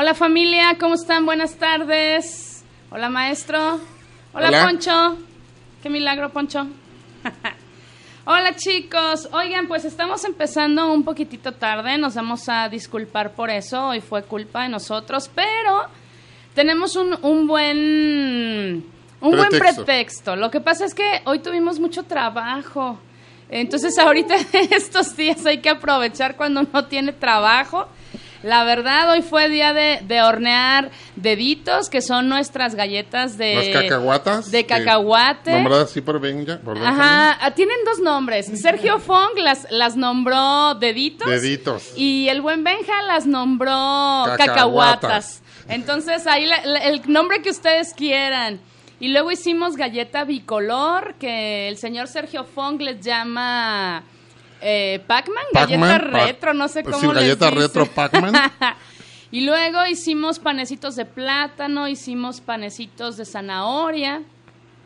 Hola familia, ¿cómo están? Buenas tardes. Hola maestro. Hola, Hola. Poncho. Qué milagro, Poncho. Hola chicos, oigan, pues estamos empezando un poquitito tarde, nos vamos a disculpar por eso, hoy fue culpa de nosotros, pero tenemos un, un buen un buen Pretexto. pretexto. Lo que pasa es que hoy tuvimos mucho trabajo, entonces ahorita estos días hay que aprovechar cuando uno tiene trabajo. La verdad, hoy fue día de, de hornear deditos, que son nuestras galletas de... Las cacahuatas. De cacahuate. Nombradas así por Benja. Por. Ajá, ah, tienen dos nombres. Sergio Fong las, las nombró deditos. Deditos. Y el buen Benja las nombró Cacahuatas. cacahuatas. Entonces, ahí la- la- el nombre que ustedes quieran. Y luego hicimos galleta bicolor, que el señor Sergio Fong les llama eh, Pac-Man, galleta pa- retro, no sé pues cómo sí, les galleta dice. retro Pac-Man. y luego hicimos panecitos de plátano, hicimos panecitos de zanahoria.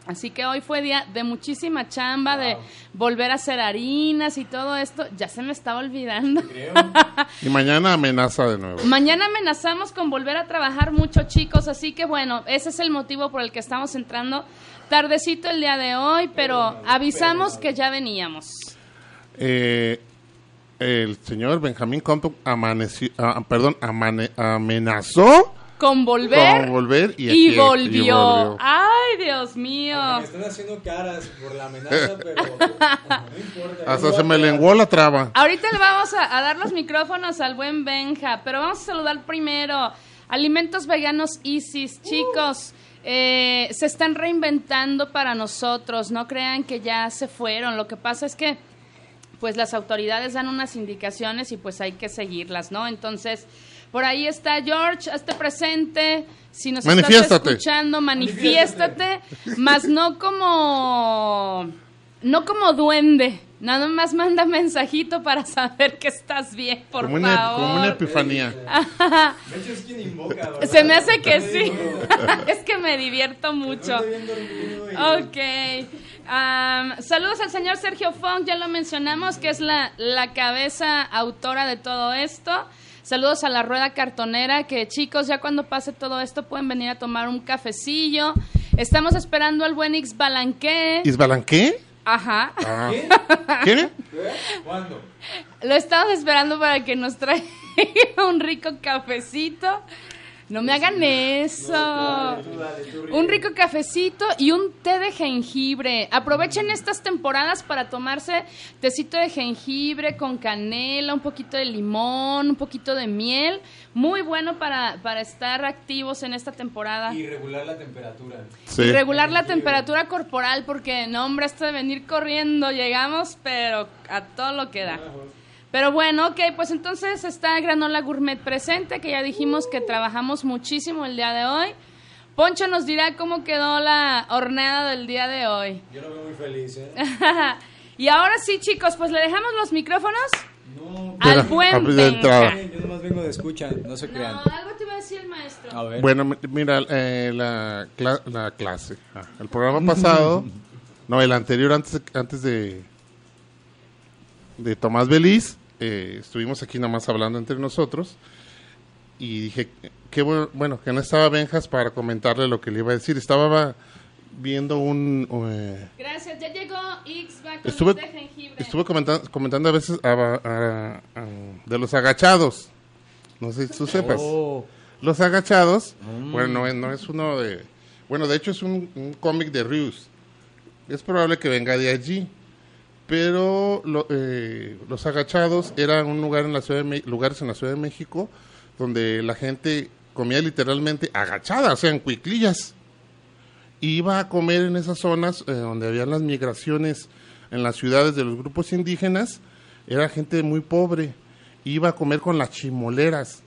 Así que hoy fue día de muchísima chamba, de volver a hacer harinas y todo esto. Ya se me estaba olvidando. Y mañana amenaza de nuevo. Mañana amenazamos con volver a trabajar mucho, chicos. Así que bueno, ese es el motivo por el que estamos entrando tardecito el día de hoy, pero avisamos que ya veníamos. Eh, el señor Benjamín Compton amaneció, ah, perdón, amane- amenazó Con volver. con volver y, y aquí- volvió. y volvió. Ay, Dios mío. Me están haciendo caras por la amenaza, pero no importa. Hasta se me lenguó la traba. Ahorita le vamos a, a dar los micrófonos al buen Benja, pero vamos a saludar primero. Alimentos veganos Isis, chicos. eh, se están reinventando para nosotros, no crean que ya se fueron. Lo que pasa es que pues las autoridades dan unas indicaciones y pues hay que seguirlas, ¿no? Entonces, por ahí está George, hazte presente. Si nos estás Manifiéstate. escuchando, manifiéstate, más no como no como duende. Nada más manda mensajito para saber que estás bien, por Como una, favor. como una epifanía. De hecho, es quien invoca, ¿verdad? Se me hace que sí. es que me divierto mucho. Ok. Saludos al señor Sergio Fong, ya lo mencionamos, que es la, la cabeza autora de todo esto. Saludos a la rueda cartonera, que chicos, ya cuando pase todo esto pueden venir a tomar un cafecillo. Estamos esperando al buen X Balanqué. ¿Isbalanqué? Ajá. Ah. ¿Qué? ¿Quién? ¿Cuándo? Lo estamos esperando para que nos traiga un rico cafecito. No me hagan eso. Dale, tú dale, tú ríe. Un rico cafecito y un té de jengibre. Aprovechen estas temporadas para tomarse tecito de jengibre con canela, un poquito de limón, un poquito de miel. Muy bueno para, para estar activos en esta temporada. Y regular la temperatura. Sí. Y regular la temperatura corporal porque, no, hombre, esto de venir corriendo llegamos, pero a todo lo que da. Pero bueno, ok, pues entonces está Granola Gourmet presente, que ya dijimos que trabajamos muchísimo el día de hoy. Poncho nos dirá cómo quedó la horneada del día de hoy. Yo lo veo muy feliz, ¿eh? y ahora sí, chicos, pues le dejamos los micrófonos No, al buen Benja. yo nomás vengo de escucha, no se crean. No, algo te iba a decir el maestro. A ver. Bueno, mi- mira, eh, la, cla- la clase. ah, el programa pasado, no, el anterior, antes, antes de, de Tomás Beliz, eh, estuvimos aquí nada más hablando entre nosotros y dije, qué bueno, bueno, que no estaba Benjas para comentarle lo que le iba a decir. Estaba viendo un... eh, Gracias, ya llegó con Estuve- de jengibre. estuve comentando, comentando a veces a- a- a- de los agachados. No sé si tú sepas. Oh, Los agachados, bueno, no es, no es uno de... Bueno, de hecho es un, un cómic de Rius. Es probable que venga de allí. Pero lo- eh, los agachados eran un lugar en la ciudad de Me- lugares en la Ciudad de México donde la gente comía literalmente agachada, o sea, en cuiclillas. Iba a comer en esas zonas eh, donde habían las migraciones en las ciudades de los grupos indígenas. Era gente muy pobre. Iba a comer con las chimoleras.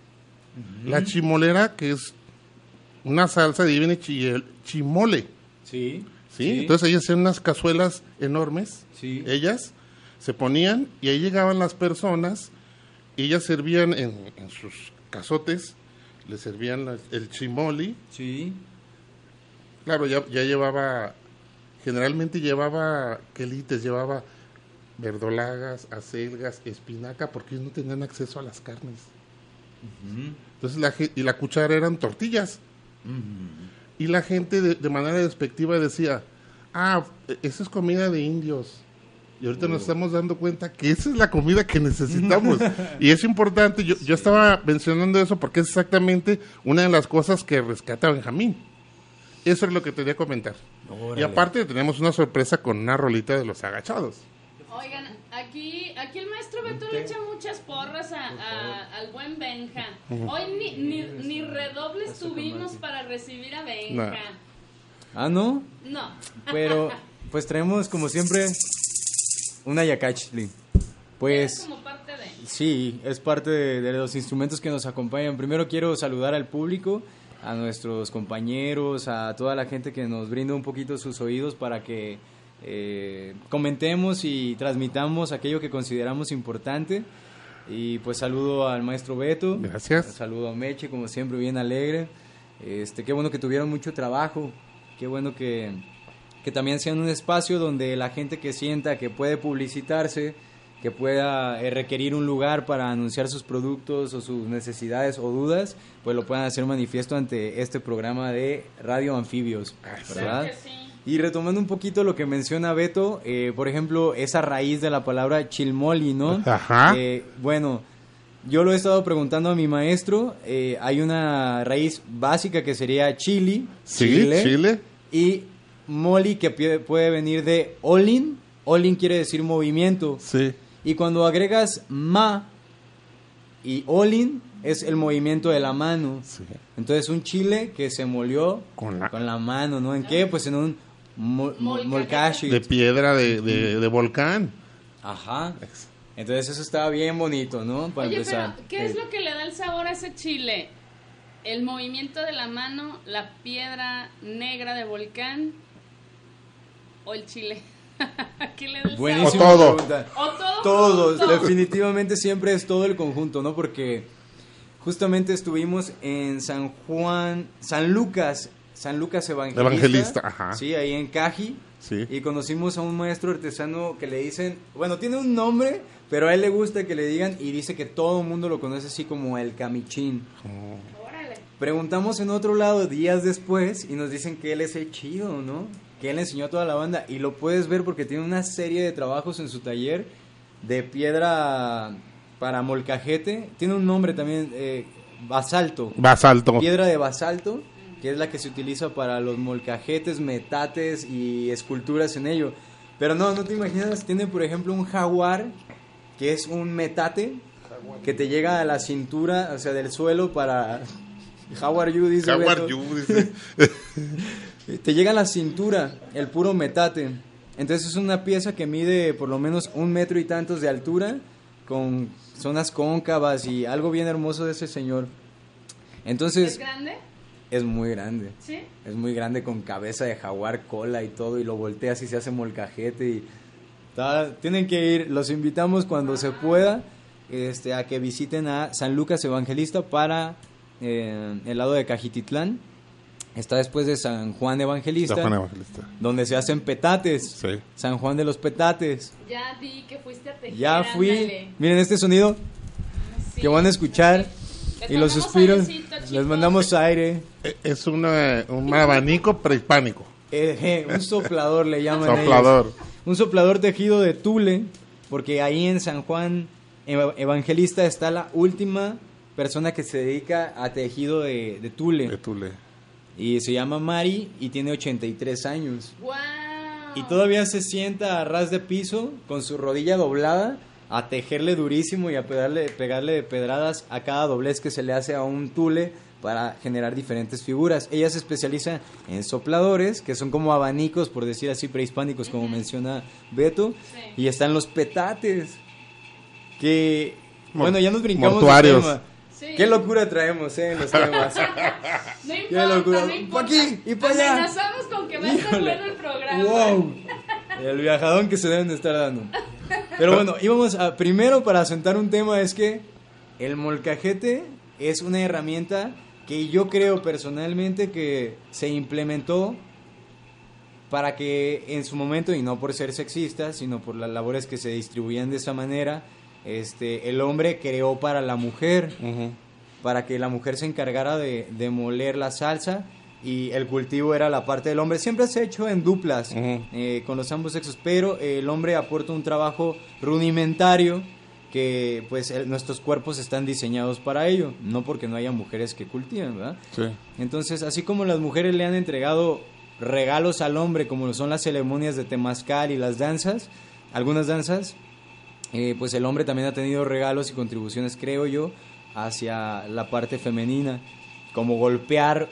La chimolera, que es una salsa, de viene chimole. Sí. ¿Sí? Entonces ellas hacían unas cazuelas enormes, Sí. ellas se ponían y ahí llegaban las personas y ellas servían en, en sus cazotes, le servían la- el chimoli, Sí. claro, ya, ya llevaba, generalmente llevaba quelites, llevaba verdolagas, acelgas, espinaca, porque ellos no tenían acceso a las carnes. Entonces la, y la cuchara eran tortillas. Y la gente de, de manera despectiva decía, ah, esa es comida de indios. Y ahorita nos estamos dando cuenta que esa es la comida que necesitamos. y es importante, yo, yo estaba mencionando eso porque es exactamente una de las cosas que rescata Benjamín. Eso es lo que te quería comentar. Y aparte tenemos una sorpresa con una rolita de los agachados. Oigan, aquí, aquí el maestro Beto le echa muchas porras a, a- al buen Benja. Hoy ni, ni, ni redobles tuvimos para recibir a Benja. Ah, ¿no? No. Pero, pues traemos como siempre una yakachli. Es Pues como parte de... sí, es parte de, de los instrumentos que nos acompañan. Primero quiero saludar al público, a nuestros compañeros, a toda la gente que nos brinda un poquito sus oídos para que eh, comentemos y transmitamos aquello que consideramos importante. Y pues saludo al maestro Beto. Gracias. Saludo a Meche, como siempre, bien alegre. Este, qué bueno que tuvieron mucho trabajo. Qué bueno que, que también sean un espacio donde la gente que sienta que puede publicitarse, que pueda eh, requerir un lugar para anunciar sus productos o sus necesidades o dudas, pues lo puedan hacer manifiesto ante este programa de Radio Anfibios, ¿verdad? Sí. Y retomando un poquito lo que menciona Beto, eh, por ejemplo, esa raíz de la palabra chilmoli, ¿no? Ajá. Eh, bueno, yo lo he estado preguntando a mi maestro. eh, hay una raíz básica que sería chili, Sí, chile, chile. y moli que puede venir de olin. Olin quiere decir movimiento. Sí. Y cuando agregas ma y olin es el movimiento de la mano. Sí. Entonces un chile que se molió Con la- mano, ¿no? ¿En qué? Pues en un mo- mo- Molcajete. molcaje. De piedra de, de, de volcán. Ajá. Entonces eso estaba bien bonito, ¿no? Para Oye, empezar. pero ¿qué es lo que le da el sabor a ese chile? ¿El movimiento de la mano, la piedra negra de volcán o el chile? ¿Qué le da el Buenísima O todo. ¿O todo? Junto? definitivamente siempre es todo el conjunto, ¿no? Porque justamente estuvimos en San Juan, San Lucas, San Lucas Evangelista. Evangelista, ajá. Sí, ahí en Caji. Sí. Y conocimos a un maestro artesano que le dicen, bueno, tiene un nombre, pero a él le gusta que le digan y dice que todo el mundo lo conoce así como el camichín. Órale. Preguntamos en otro lado días después y nos dicen que él es el chido, ¿no? Que él enseñó a toda la banda y lo puedes ver porque tiene una serie de trabajos en su taller de piedra para molcajete. Tiene un nombre también, eh, basalto. Basalto. Piedra de basalto, que es la que se utiliza para los molcajetes, metates y esculturas en ello. Pero no, no te imaginas, tiene por ejemplo un jaguar, que es un metate, que te llega a la cintura, o sea, del suelo para... Jaguar you, dice Jaguar Beto. Yu, dice. Te llega a la cintura el puro metate. Entonces es una pieza que mide por lo menos un metro y tantos de altura, con zonas cóncavas y algo bien hermoso de ese señor. ¿Es Entonces grande? Es muy grande. ¿Sí? Es muy grande con cabeza de jaguar, cola y todo, y lo volteas y se hace molcajete. Y tienen que ir, los invitamos cuando se pueda este, a que visiten a San Lucas Evangelista para eh, el lado de Cajititlán. Está después de San Juan Evangelista, San Juan Evangelista. donde se hacen petates. Sí. San Juan de los Petates. Ya di que fuiste a tejer. Ya fui. ándale. Miren este sonido Sí, que van a escuchar. Les Y los suspiros. Les mandamos aire. E- Es una, un abanico prehispánico. Eh, eh, un soplador le llaman ellos. Un soplador tejido de tule, porque ahí en San Juan Eva- Evangelista está la última persona que se dedica a tejido de, de tule. De Tule. Y se llama Mari y tiene 83 años. ¡Guau! Y todavía se sienta a ras de piso con su rodilla doblada a tejerle durísimo y a pegarle, pegarle pedradas a cada doblez que se le hace a un tule para generar diferentes figuras. Ella se especializa en sopladores, que son como abanicos, por decir así, prehispánicos, como menciona Beto. Sí. Y están los petates, que... Mor- Bueno, ya nos brincamos mortuarios. tema. Sí. Qué locura traemos, ¿eh? En los temas. No Qué locura. no Pa' aquí y pa' allá. Amenazamos con que va a ser Híjole. bueno el programa. ¡Wow! El viajadón que se deben de estar dando. Pero bueno, íbamos a. Primero, para asentar un tema, es que el molcajete es una herramienta que yo creo personalmente que se implementó para que en su momento, y no por ser sexista, sino por las labores que se distribuían de esa manera, este, el hombre creó para la mujer para que la mujer se encargara de, de moler la salsa y el cultivo era la parte del hombre. Siempre se ha hecho en duplas Ujú. eh, con los ambos sexos, pero el hombre aporta un trabajo rudimentario que pues el- nuestros cuerpos están diseñados para ello, no porque no haya mujeres que cultiven, ¿verdad? Sí. Entonces, así como las mujeres le han entregado regalos al hombre, como son las ceremonias de temazcal y las danzas, algunas danzas, eh, pues el hombre también ha tenido regalos y contribuciones, creo yo, hacia la parte femenina, como golpear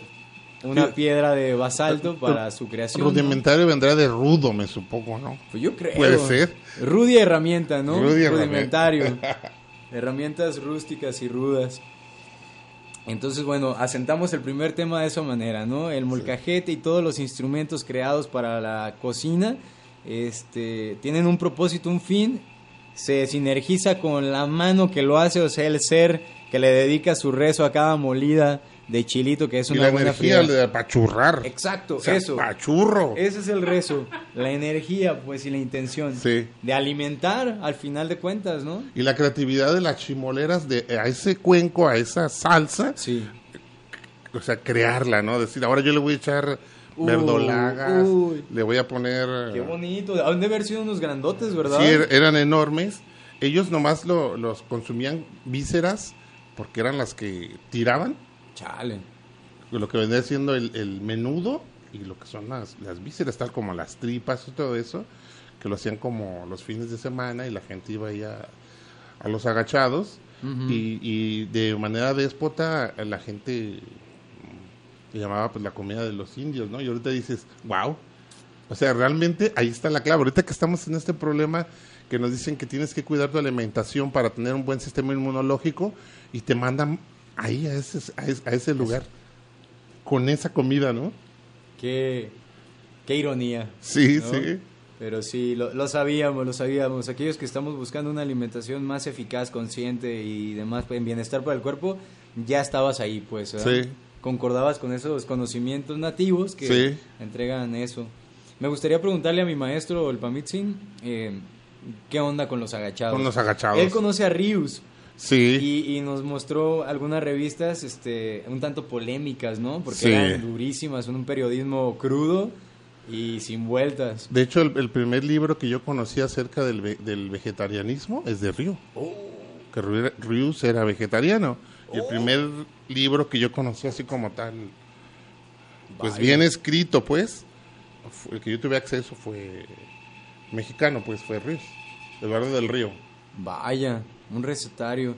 una piedra de basalto para su creación. ¿no? Rudimentario vendrá de rudo, me supongo, ¿no? Pues yo creo. Puede ser. Rudy herramienta, ¿no? Rudy herramienta. Rudimentario. Herramientas rústicas y rudas. Entonces, bueno, asentamos el primer tema de esa manera, ¿no? El molcajete y todos los instrumentos creados para la cocina este, tienen un propósito, un fin, se sinergiza con la mano que lo hace, o sea, el ser que le dedica su rezo a cada molida de chilito, que es Y una la buena energía de apachurrar. Exacto, O sea, eso. Apachurro. Ese es el rezo, la energía, pues, y la intención. Sí. De alimentar, al final de cuentas, ¿no? Y la creatividad de las chimoleras de a ese cuenco, a esa salsa, Sí. o sea, crearla, ¿no? Decir, ahora yo le voy a echar verdolagas, uy. le voy a poner... Qué bonito. Han de haber sido unos grandotes, ¿verdad? Sí, er- eran enormes. Ellos nomás lo- los consumían vísceras porque eran las que tiraban, Chale. lo que vendría siendo el, el menudo y lo que son las, las vísceras, tal como las tripas y todo eso, que lo hacían como los fines de semana y la gente iba ahí a, a los agachados y, y de manera déspota la gente le llamaba pues la comida de los indios, ¿no? Y ahorita dices, wow. O sea, realmente ahí está la clave. Ahorita que estamos en este problema que nos dicen que tienes que cuidar tu alimentación para tener un buen sistema inmunológico y te mandan ahí a ese, a ese, a ese lugar con esa comida, ¿no? Qué, qué ironía. Sí, ¿no? sí. Pero sí, lo, lo sabíamos, lo sabíamos. Aquellos que estamos buscando una alimentación más eficaz, consciente y demás, en bienestar para el cuerpo, ya estabas ahí, pues. ¿verdad? Sí. Concordabas con esos conocimientos nativos que Sí. entregan eso. Me gustaría preguntarle a mi maestro, el Pamitzin, eh, ¿qué onda con los agachados? Con los agachados. Él conoce a Rius. Sí. Y, y nos mostró algunas revistas este, un tanto polémicas, ¿no? Porque Sí. eran durísimas, un periodismo crudo y sin vueltas. De hecho, el, el primer libro que yo conocí acerca del, ve- del vegetarianismo es de Ryu. Que Ryu, Ryu era vegetariano. Y el primer libro que yo conocí así como tal, pues Vaya. bien escrito, pues, el que yo tuve acceso fue mexicano, pues fue Ryu. Eduardo del Río. Vaya, un recetario.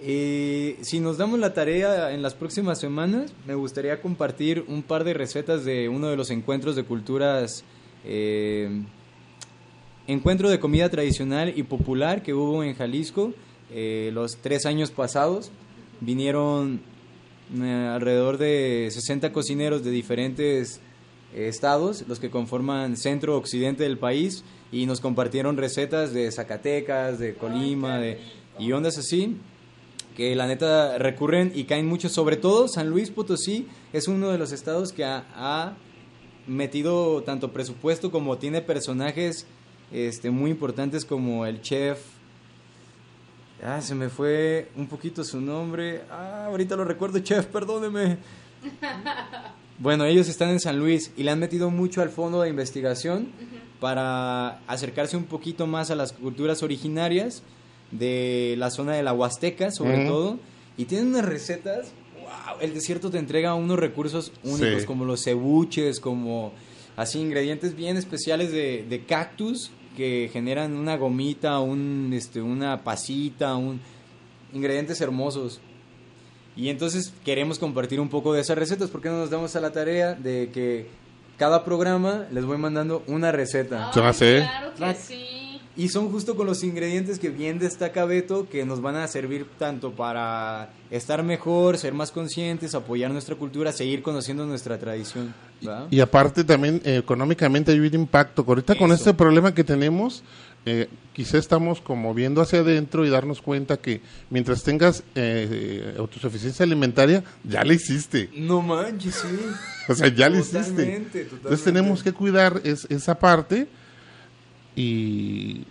Eh, si nos damos la tarea en las próximas semanas, me gustaría compartir un par de recetas de uno de los encuentros de culturas, eh, encuentro de comida tradicional y popular que hubo en Jalisco eh, los tres años pasados. Vinieron eh, alrededor de 60 cocineros de diferentes estados, los que conforman centro occidente del país, y nos compartieron recetas de Zacatecas, de Colima, de, y ondas así, que la neta recurren y caen mucho, sobre todo San Luis Potosí es uno de los estados que ha, ha metido tanto presupuesto como tiene personajes este, muy importantes como el chef. Ah, se me fue un poquito su nombre. Ah, ahorita lo recuerdo, chef, perdóneme. Bueno, ellos están en San Luis y le han metido mucho al fondo de investigación para acercarse un poquito más a las culturas originarias de la zona de la Huasteca, sobre todo. Y tienen unas recetas. ¡Wow! El desierto te entrega unos recursos únicos, Sí. como los cebuches, como así ingredientes bien especiales de, de cactus que generan una gomita, un, este, una pasita, un, ingredientes hermosos. Y entonces queremos compartir un poco de esas recetas. ¿Por qué no nos damos a la tarea de que cada programa les voy mandando una receta? A Ay, hacer. Claro que sí. Y son justo con los ingredientes que bien destaca Beto, que nos van a servir tanto para estar mejor, ser más conscientes, apoyar nuestra cultura, seguir conociendo nuestra tradición. ¿verdad? Y aparte también eh, económicamente hay un impacto. Ahorita con Eso. este problema que tenemos, eh, quizá estamos como viendo hacia adentro y darnos cuenta que mientras tengas eh, autosuficiencia alimentaria, ya la hiciste. No manches, sí. O sea, ya la hiciste. Totalmente, Entonces tenemos que cuidar es- esa parte y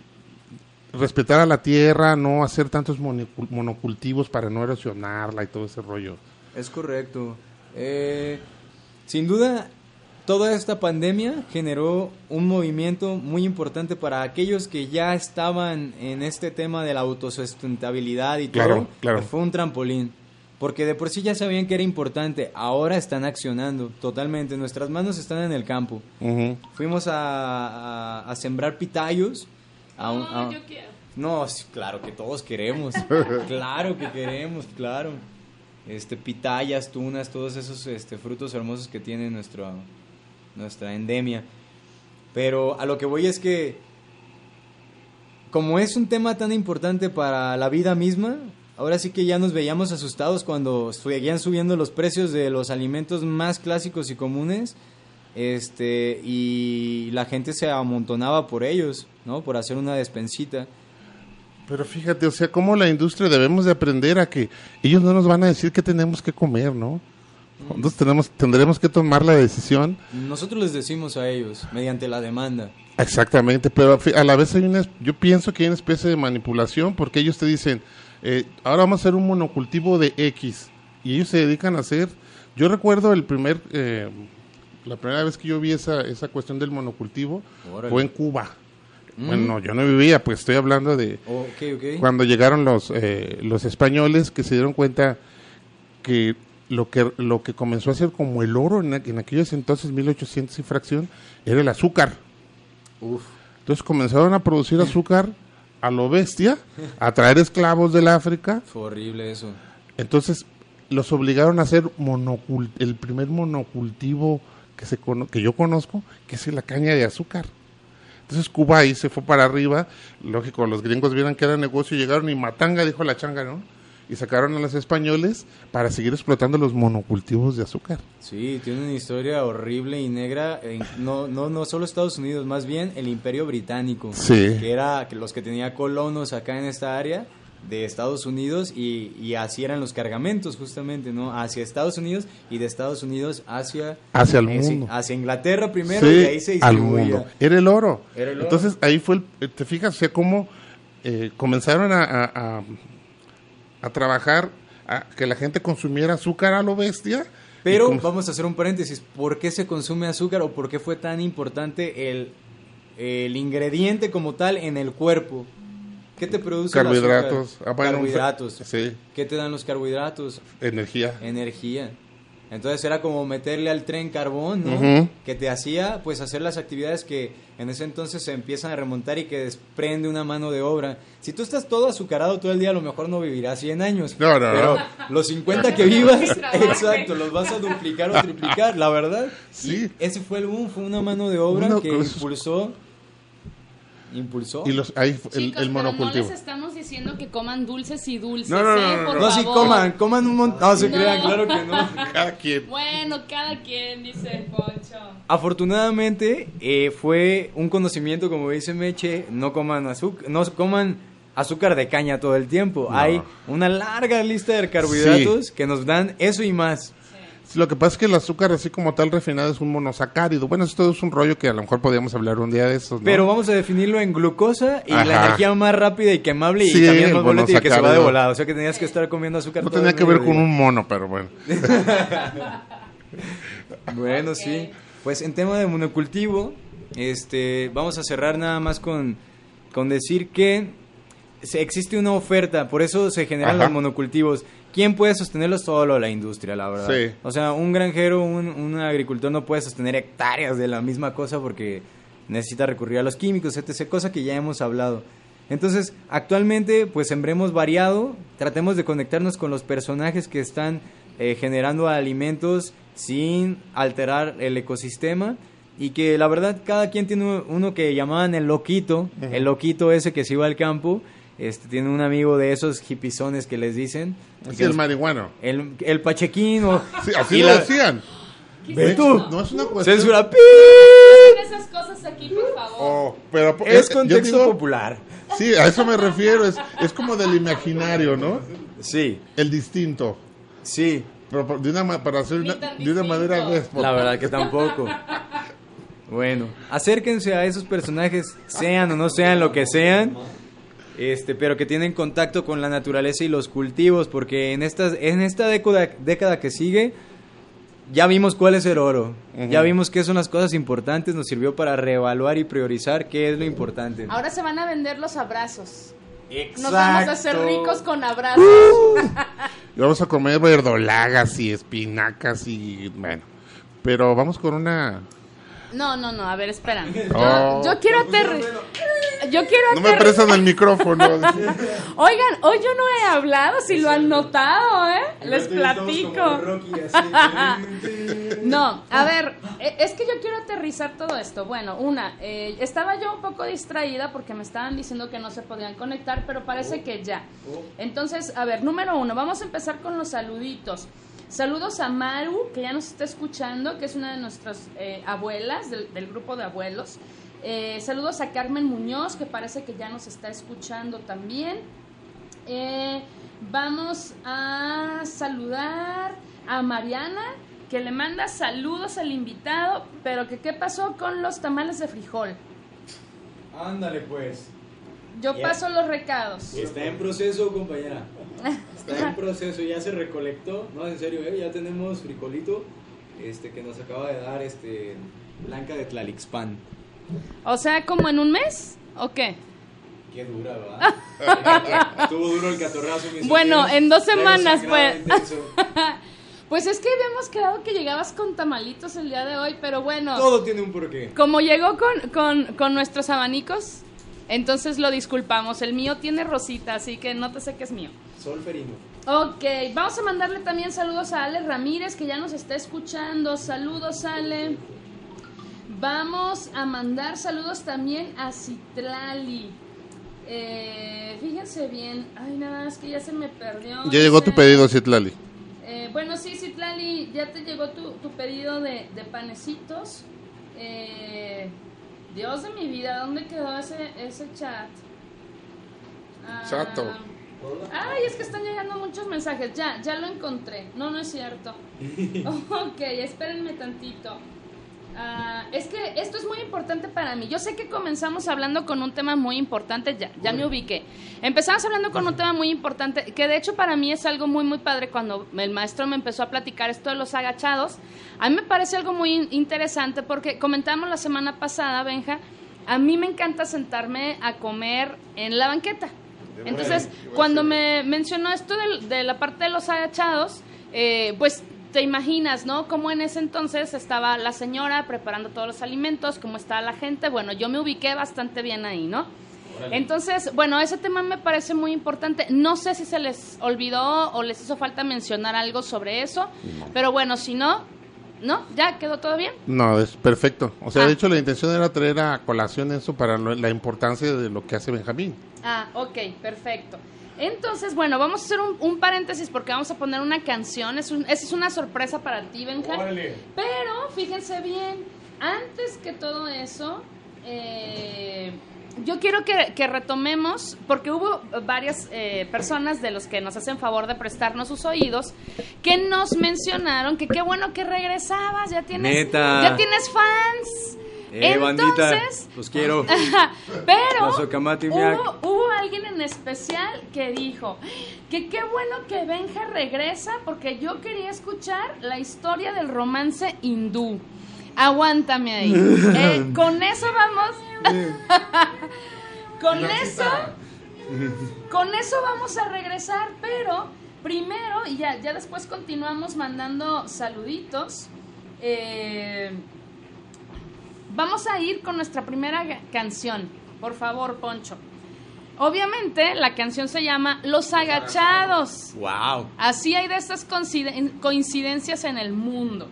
respetar a la tierra, no hacer tantos monocultivos para no erosionarla y todo ese rollo. Es correcto. Eh, sin duda, toda esta pandemia generó un movimiento muy importante para aquellos que ya estaban en este tema de la autosustentabilidad y Claro, todo. claro. Fue un trampolín. Porque de por sí ya sabían que era importante, ahora están accionando totalmente. Nuestras manos están en el campo. Ujú. Fuimos a, a- a sembrar pitayos. a un- a- No, yo quiero. no, claro que todos queremos. claro que queremos, claro. Este pitayas, tunas, todos esos este, frutos hermosos que tiene nuestro, nuestra endemia. Pero a lo que voy es que como es un tema tan importante para la vida misma, ahora sí que ya nos veíamos asustados cuando seguían subiendo los precios de los alimentos más clásicos y comunes. Este, y la gente se amontonaba por ellos, ¿no? Por hacer una despensita. Pero fíjate, o sea, cómo la industria debemos de aprender a que ellos no nos van a decir qué tenemos que comer, ¿no? Nosotros tenemos, tendremos que tomar la decisión. Nosotros les decimos a ellos, mediante la demanda. Exactamente, pero a la vez hay una, yo pienso que hay una especie de manipulación porque ellos te dicen, eh, ahora vamos a hacer un monocultivo de X y ellos se dedican a hacer, yo recuerdo el primer, eh, la primera vez que yo vi esa, esa cuestión del monocultivo Órale. fue en Cuba. Mm. Bueno, yo no vivía, pues estoy hablando de, Ok, ok. cuando llegaron los eh, los españoles que se dieron cuenta que lo que lo que comenzó a ser como el oro en, en aquellos entonces 1800 y fracción era el azúcar Uf. entonces comenzaron a producir azúcar a lo bestia a traer esclavos del África Fue horrible eso. entonces los obligaron a hacer monocul- el primer monocultivo que se cono- que yo conozco que es la caña de azúcar entonces Cuba ahí se fue para arriba, lógico, los gringos vieron que era negocio, llegaron y matanga, dijo la changa, ¿no? Y sacaron a los españoles para seguir explotando los monocultivos de azúcar. Sí, tiene una historia horrible y negra. en- no, no, no solo Estados Unidos, más bien el Imperio Británico. Sí. Que era los que tenía colonos acá en esta área de Estados Unidos y, y así eran los cargamentos justamente, ¿no? Hacia Estados Unidos y de Estados Unidos hacia... Hacia el eh, mundo. hacia Inglaterra primero Sí, y ahí se al distribuía. mundo. Era el oro. Era el oro. Entonces ahí fue, el- eh, te fijas, o sea, cómo eh, comenzaron a, a, a- a trabajar a que la gente consumiera azúcar a lo bestia. Pero vamos a hacer un paréntesis. ¿Por qué se consume azúcar o por qué fue tan importante el, el ingrediente como tal en el cuerpo? ¿Qué te produce el carbohidratos. azúcar? Ah, bueno, carbohidratos. Sí, ¿Qué te dan los carbohidratos? energía. Energía. Entonces era como meterle al tren carbón, ¿no? Que te hacía pues hacer las actividades que en ese entonces se empiezan a remontar y que desprende una mano de obra. Si tú estás todo azucarado todo el día, a lo mejor no vivirás 100 años. No, no, pero no. los 50 que vivas, exacto, los vas a duplicar o triplicar, la verdad. Sí. Y ese fue el boom, fue una mano de obra que impulsó impulsó. Y los, ahí fue el, Chicos, el pero no monocultivo. les estamos diciendo que coman dulces y dulces, No, no, no, ¿eh? no, Por no. No, sí, favor. coman, coman un montón. No se No. crean, claro que no. Cada quien. Bueno, cada quien, dice el Poncho. Afortunadamente eh, fue un conocimiento, como dice Meche, no coman azúcar, no coman azúcar de caña todo el tiempo. No. Hay una larga lista de carbohidratos que nos dan eso y más. Lo que pasa es que el azúcar, así como tal refinado, es un monosacárido. Bueno, esto es un rollo que a lo mejor podríamos hablar un día de esos, ¿no? Pero vamos a definirlo en glucosa y la energía más rápida y quemable Sí, y también más volátil y que se va de volada. O sea que tenías que estar comiendo azúcar no todo tenía que ver con un mono, pero bueno. Bueno, sí. Pues en tema de monocultivo, este, vamos a cerrar nada más con, con decir que existe una oferta, por eso se generan Ajá. los monocultivos. ¿Quién puede sostenerlos? Solo la industria, la verdad. Sí. O sea, un granjero, un, un agricultor no puede sostener hectáreas de la misma cosa porque necesita recurrir a los químicos, etc., cosa que ya hemos hablado. Entonces, actualmente, pues sembremos variado, tratemos de conectarnos con los personajes que están eh, generando alimentos sin alterar el ecosistema y que la verdad cada quien tiene uno que llamaban el loquito, el loquito ese que se iba al campo, este tiene un amigo de esos hipizones que les dicen. Así que el marihuano. el, el pachequín o... Sí, así lo la- decían. Ve tú. No es una cuestión... Censura. esas cosas aquí, por favor. Oh, pero Es yo contexto digo- popular. Sí, a eso me refiero. Es, es como del imaginario, ¿no? Sí, El distinto. sí. Pero por- de una, ma- para hacer una- de una manera. La verdad que tampoco. Bueno, acérquense a esos personajes, sean o no sean lo que sean, este, pero que tienen contacto con la naturaleza y los cultivos, porque en esta, en esta década, década que sigue, ya vimos cuál es el oro, ya vimos qué son las cosas importantes, nos sirvió para reevaluar y priorizar qué es lo importante. Ahora se van a vender los abrazos. Nos vamos a hacer Exacto. ricos con abrazos. Y vamos a comer verdolagas y espinacas y bueno. Pero vamos con una... No, no, no, a ver, espera. Yo, Oh. yo quiero aterrizar. Yo quiero No me aterri- prestan el micrófono. Oigan, hoy yo no he hablado, si lo han notado, ¿eh? Les platico. No, a ver, e- es que yo quiero aterrizar todo esto. Bueno, una, eh, estaba yo un poco distraída porque me estaban diciendo que no se podían conectar, pero parece que ya. Entonces, a ver, número uno, vamos a empezar con los saluditos. Saludos a Maru, que ya nos está escuchando, que es una de nuestras eh, abuelas, del, grupo de abuelos. Eh, saludos a Carmen Muñoz, que parece que ya nos está escuchando también. Eh, vamos a saludar a Mariana, que le manda saludos al invitado, pero que qué pasó con los tamales de frijol. Ándale pues. Yo paso los recados. Está en proceso, compañera. Está en proceso, ya se recolectó. No, en serio, ¿eh? ya tenemos frijolito este, que nos acaba de dar este, Blanca de Tlalixpan. O sea, como en un mes, ¿o qué? Qué dura, ¿verdad? Estuvo duro el catorrazo. mis Bueno, amigos. en dos semanas, pues. Pues es que habíamos quedado que llegabas con tamalitos el día de hoy, pero bueno, Todo tiene un porqué. como llegó con, con, con nuestros abanicos, entonces lo disculpamos. El mío tiene rosita, así que no te sé que es mío. Solferino. Ok, vamos a mandarle también saludos a Ale Ramírez que ya nos está escuchando. Saludos, Ale. Vamos a mandar saludos también a Citlali. Eh, fíjense bien. Ay, nada más que ya se me perdió. Ya llegó tu Dice- pedido, Citlali. Eh, bueno, sí, Citlali, ya te llegó tu, tu pedido de, de panecitos. Eh, Dios de mi vida, ¿dónde quedó ese, ese chat? Ah, Chato. Ay, es que están llegando muchos mensajes. Ya, ya lo encontré. No, no es cierto. ok, espérenme tantito. Ah, es que esto es muy importante para mí. Yo sé que comenzamos hablando con un tema muy importante, ya, ya me ubiqué. Empezamos hablando con un tema muy importante, que de hecho para mí es algo muy, muy padre cuando el maestro me empezó a platicar esto de los agachados. A mí me parece algo muy in- interesante porque comentamos la semana pasada, Benja, a mí me encanta sentarme a comer en la banqueta. Entonces, cuando me mencionó esto del- de, la parte de los agachados, eh, pues te imaginas, ¿no? Cómo en ese entonces estaba la señora preparando todos los alimentos, cómo estaba la gente. Bueno, yo me ubiqué bastante bien ahí, ¿no? Entonces, bueno, ese tema me parece muy importante. No sé si se les olvidó o les hizo falta mencionar algo sobre eso, pero bueno, si no, ¿no? ¿Ya quedó todo bien? No, es perfecto. O sea, Ah. de hecho, la intención era traer a colación eso para la importancia de lo que hace Benjamín. Ah, ok, perfecto. Entonces, bueno, vamos a hacer un, un paréntesis porque vamos a poner una canción. Es un- esa es una sorpresa para ti, Benja. Pero, fíjense bien, antes que todo eso, eh, yo quiero que, que retomemos, porque hubo varias eh, personas de los que nos hacen favor de prestarnos sus oídos, que nos mencionaron que qué bueno que regresabas, ya tienes, Neta. ya tienes fans. Eh, bandita, Entonces, los quiero. pero hubo alguien en especial que dijo que qué bueno que Benja regresa porque yo quería escuchar la historia del romance hindú. Aguántame ahí. Eh, con eso vamos. con eso. Con eso vamos a regresar, pero primero, y ya, ya después continuamos mandando saluditos. eh, Vamos a ir con nuestra primera canción. Por favor, Poncho. Obviamente, la canción se llama Los Agachados. Wow. Así hay de estas coinciden- coincidencias en el mundo.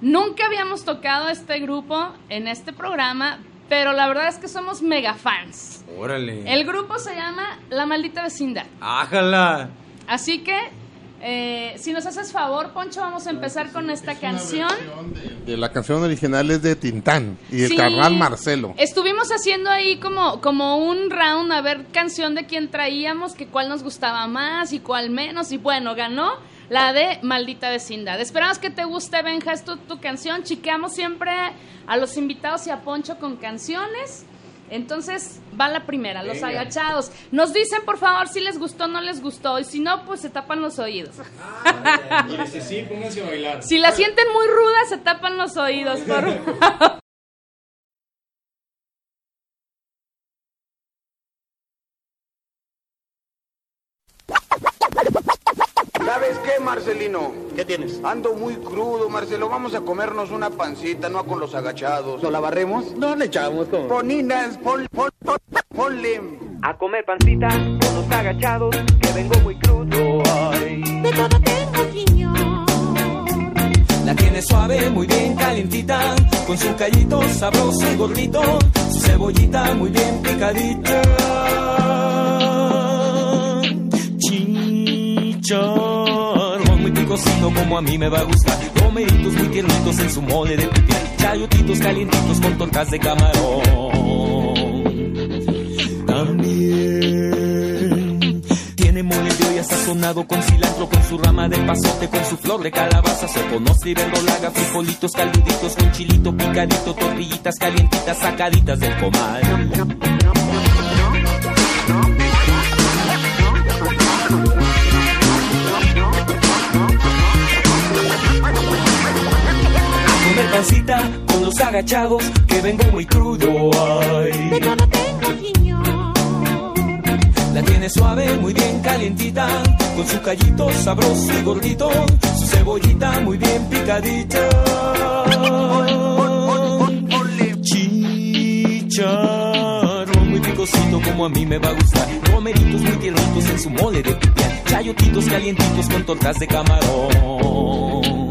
Nunca habíamos tocado este grupo en este programa, pero la verdad es que somos mega fans. Órale. El grupo se llama La Maldita Vecindad. ¡Ájala! Así que, eh, si nos haces favor, Poncho, vamos a empezar con esta canción. De la canción original es de Tintán y el Sí. carnal Marcelo. Estuvimos haciendo ahí como, como un round a ver canción de quién traíamos, que cuál nos gustaba más y cuál menos. Y bueno, ganó la de Maldita Vecindad. Esperamos que te guste, Benja, es tu, tu canción. Chiqueamos siempre a los invitados y a Poncho con canciones. Entonces va la primera, los Venga. agachados. Nos dicen por favor si les gustó o no les gustó. Y si no, pues se tapan los oídos. Y dice, sí, pónganse a bailar. Si la sienten muy ruda, se tapan los oídos. Por Marcelino? ¿Qué tienes? Ando muy crudo, Marcelo. Vamos a comernos una pancita, no con los agachados. ¿Lo la barremos? No le echamos como. Poninas, pon, pon, pon, ponle. A comer pancita con los agachados, que vengo muy crudo. Ay. De todo tengo señor. La tiene suave, muy bien calientita, con su callito sabroso y gordito, su cebollita muy bien picadita. Chicharrón picosito como a mí me va a gustar, romeritos muy tiernitos en su mole de pipián, chayotitos calientitos con tortas de camarón. También tiene mole de olla sazonado con cilantro, con su rama de pasote, con su flor de calabaza, soponos y verdolaga, frijolitos calduditos con chilito picadito, tortillitas calientitas sacaditas del comal. Comer pancita con los agachados, que vengo muy crudo. Ay. De todo tengo señor. La tiene suave, muy bien calientita, con su callito sabroso y gordito, su cebollita muy bien picadita. Chicharrón muy picosito como a mí me va a gustar, romeritos muy tiernitos en su mole de pipián, chayotitos calientitos con tortas de camarón.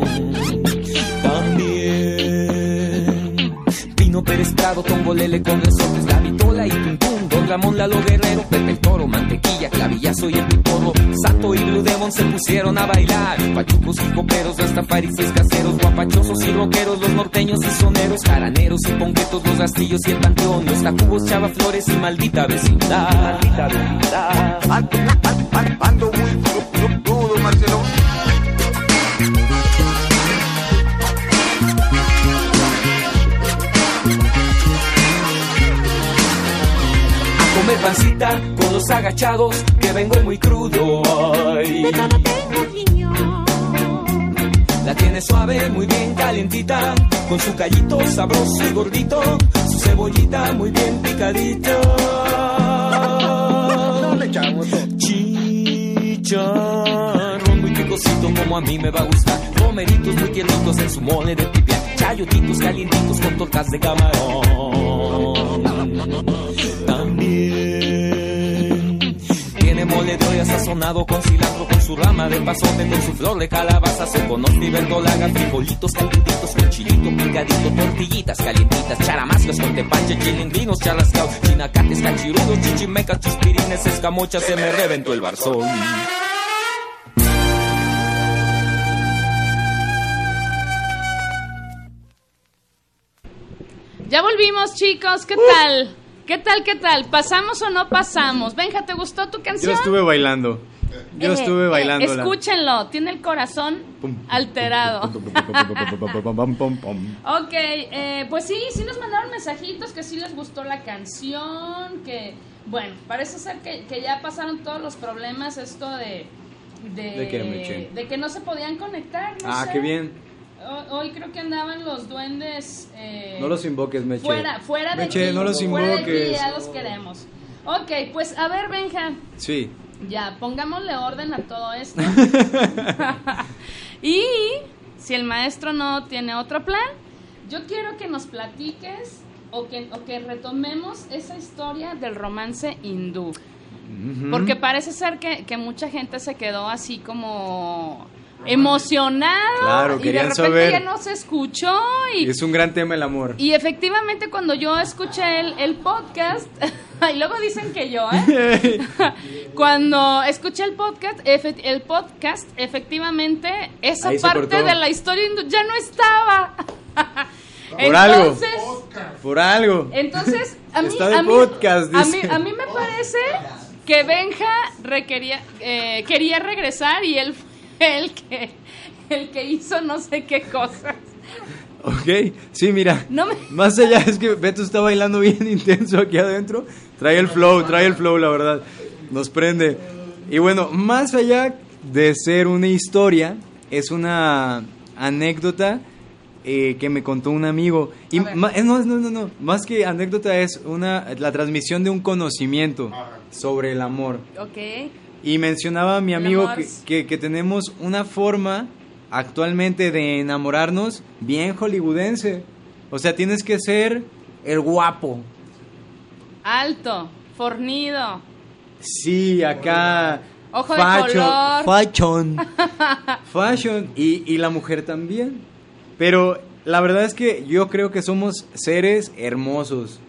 Pino Pérez Prado, Tongolele con resortes, la vitola y tuntún, Don Ramón Lalo Guerrero, Pepe el Toro, Mantequilla, Clavillazo y el Piporro, Sato y Blue Demon se pusieron a bailar, pachucos y coperos, rastafarices caseros, guapachosos y rockeros, los norteños y soneros, jaraneros y ponquetos, los rastillos y el panteón, los tacubos, chava flores y maldita vecindad. Maldita vecindad. Ando, ando, ando muy comer pancita con los agachados, que vengo muy crudo. Ay. De todo tengo. La tiene suave, muy bien calientita, con su callito sabroso y gordito, su cebollita muy bien picadita. No le echamos. Chicharrón muy picosito como a mí me va a gustar, romeritos muy tiernitos en su mole de pipián, chayotitos calientitos con tortas de camarón. También tiene mole de olla sazonado con cilantro, con su rama de pasote, con su flor de calabaza, soponos y verdolaga, frijolitos calentitos con chilito picadito, tortillitas calientitas, charamascas con tepache, chilindrinos, charrascaos, chinacates, cachirudos, chichimecas, chispirines, escamochas, se me reventó el barzón. Ya volvimos, chicos. ¿Qué tal? ¿Qué tal, qué tal? ¿Pasamos o no pasamos? Benja, ¿te gustó tu Yo canción? estuve bailando. Yo Eh, estuve eh, bailando. escúchenlo, tiene el corazón alterado. Ok, eh, pues sí, sí nos mandaron mensajitos que sí les gustó la canción, que bueno, parece ser que, que ya pasaron todos los problemas esto de... De, que no se podían conectar. no Ah, sé. qué bien. Ho- Hoy creo que andaban los duendes... eh, No los invoques, Meche. Fuera, fuera de Meche, aquí, no los fuera de aquí, invoques. ya los queremos. Ok, pues a ver, Benja, Sí. ya, pongámosle orden a todo esto. y si el maestro no tiene otro plan, yo quiero que nos platiques o que, o que retomemos esa historia del romance hindú. Porque parece ser que, que mucha gente se quedó así como emocionado Claro, y de repente saber. ya no se escuchó y, Es un gran tema el amor. y efectivamente cuando yo escuché el, el podcast, y luego dicen que yo, ¿eh? cuando escuché el podcast, el podcast, efectivamente, esa parte de la historia ya no estaba. Por algo. Entonces, Por algo. entonces, a mí, Está de a mí- podcast, a mí, a mí me parece que Benja requería, eh, quería regresar y él fue el que, el que hizo no sé qué cosas. Ok, sí, mira. No me- Más allá es que Beto está bailando bien intenso aquí adentro. Trae el flow, trae el flow, la verdad. Nos prende. Y bueno, más allá de ser una historia, es una anécdota eh, que me contó un amigo. Y eh, no, no, no, no. Más que anécdota es una la transmisión de un conocimiento sobre el amor. Ok. Y mencionaba a mi amigo que, que- que tenemos una forma actualmente de enamorarnos bien hollywoodense. O sea, tienes que ser el guapo. Alto, fornido. Sí, acá. Ojo de color. Fashion. Fashion. Y, y la mujer también. Pero la verdad es que yo creo que somos seres hermosos.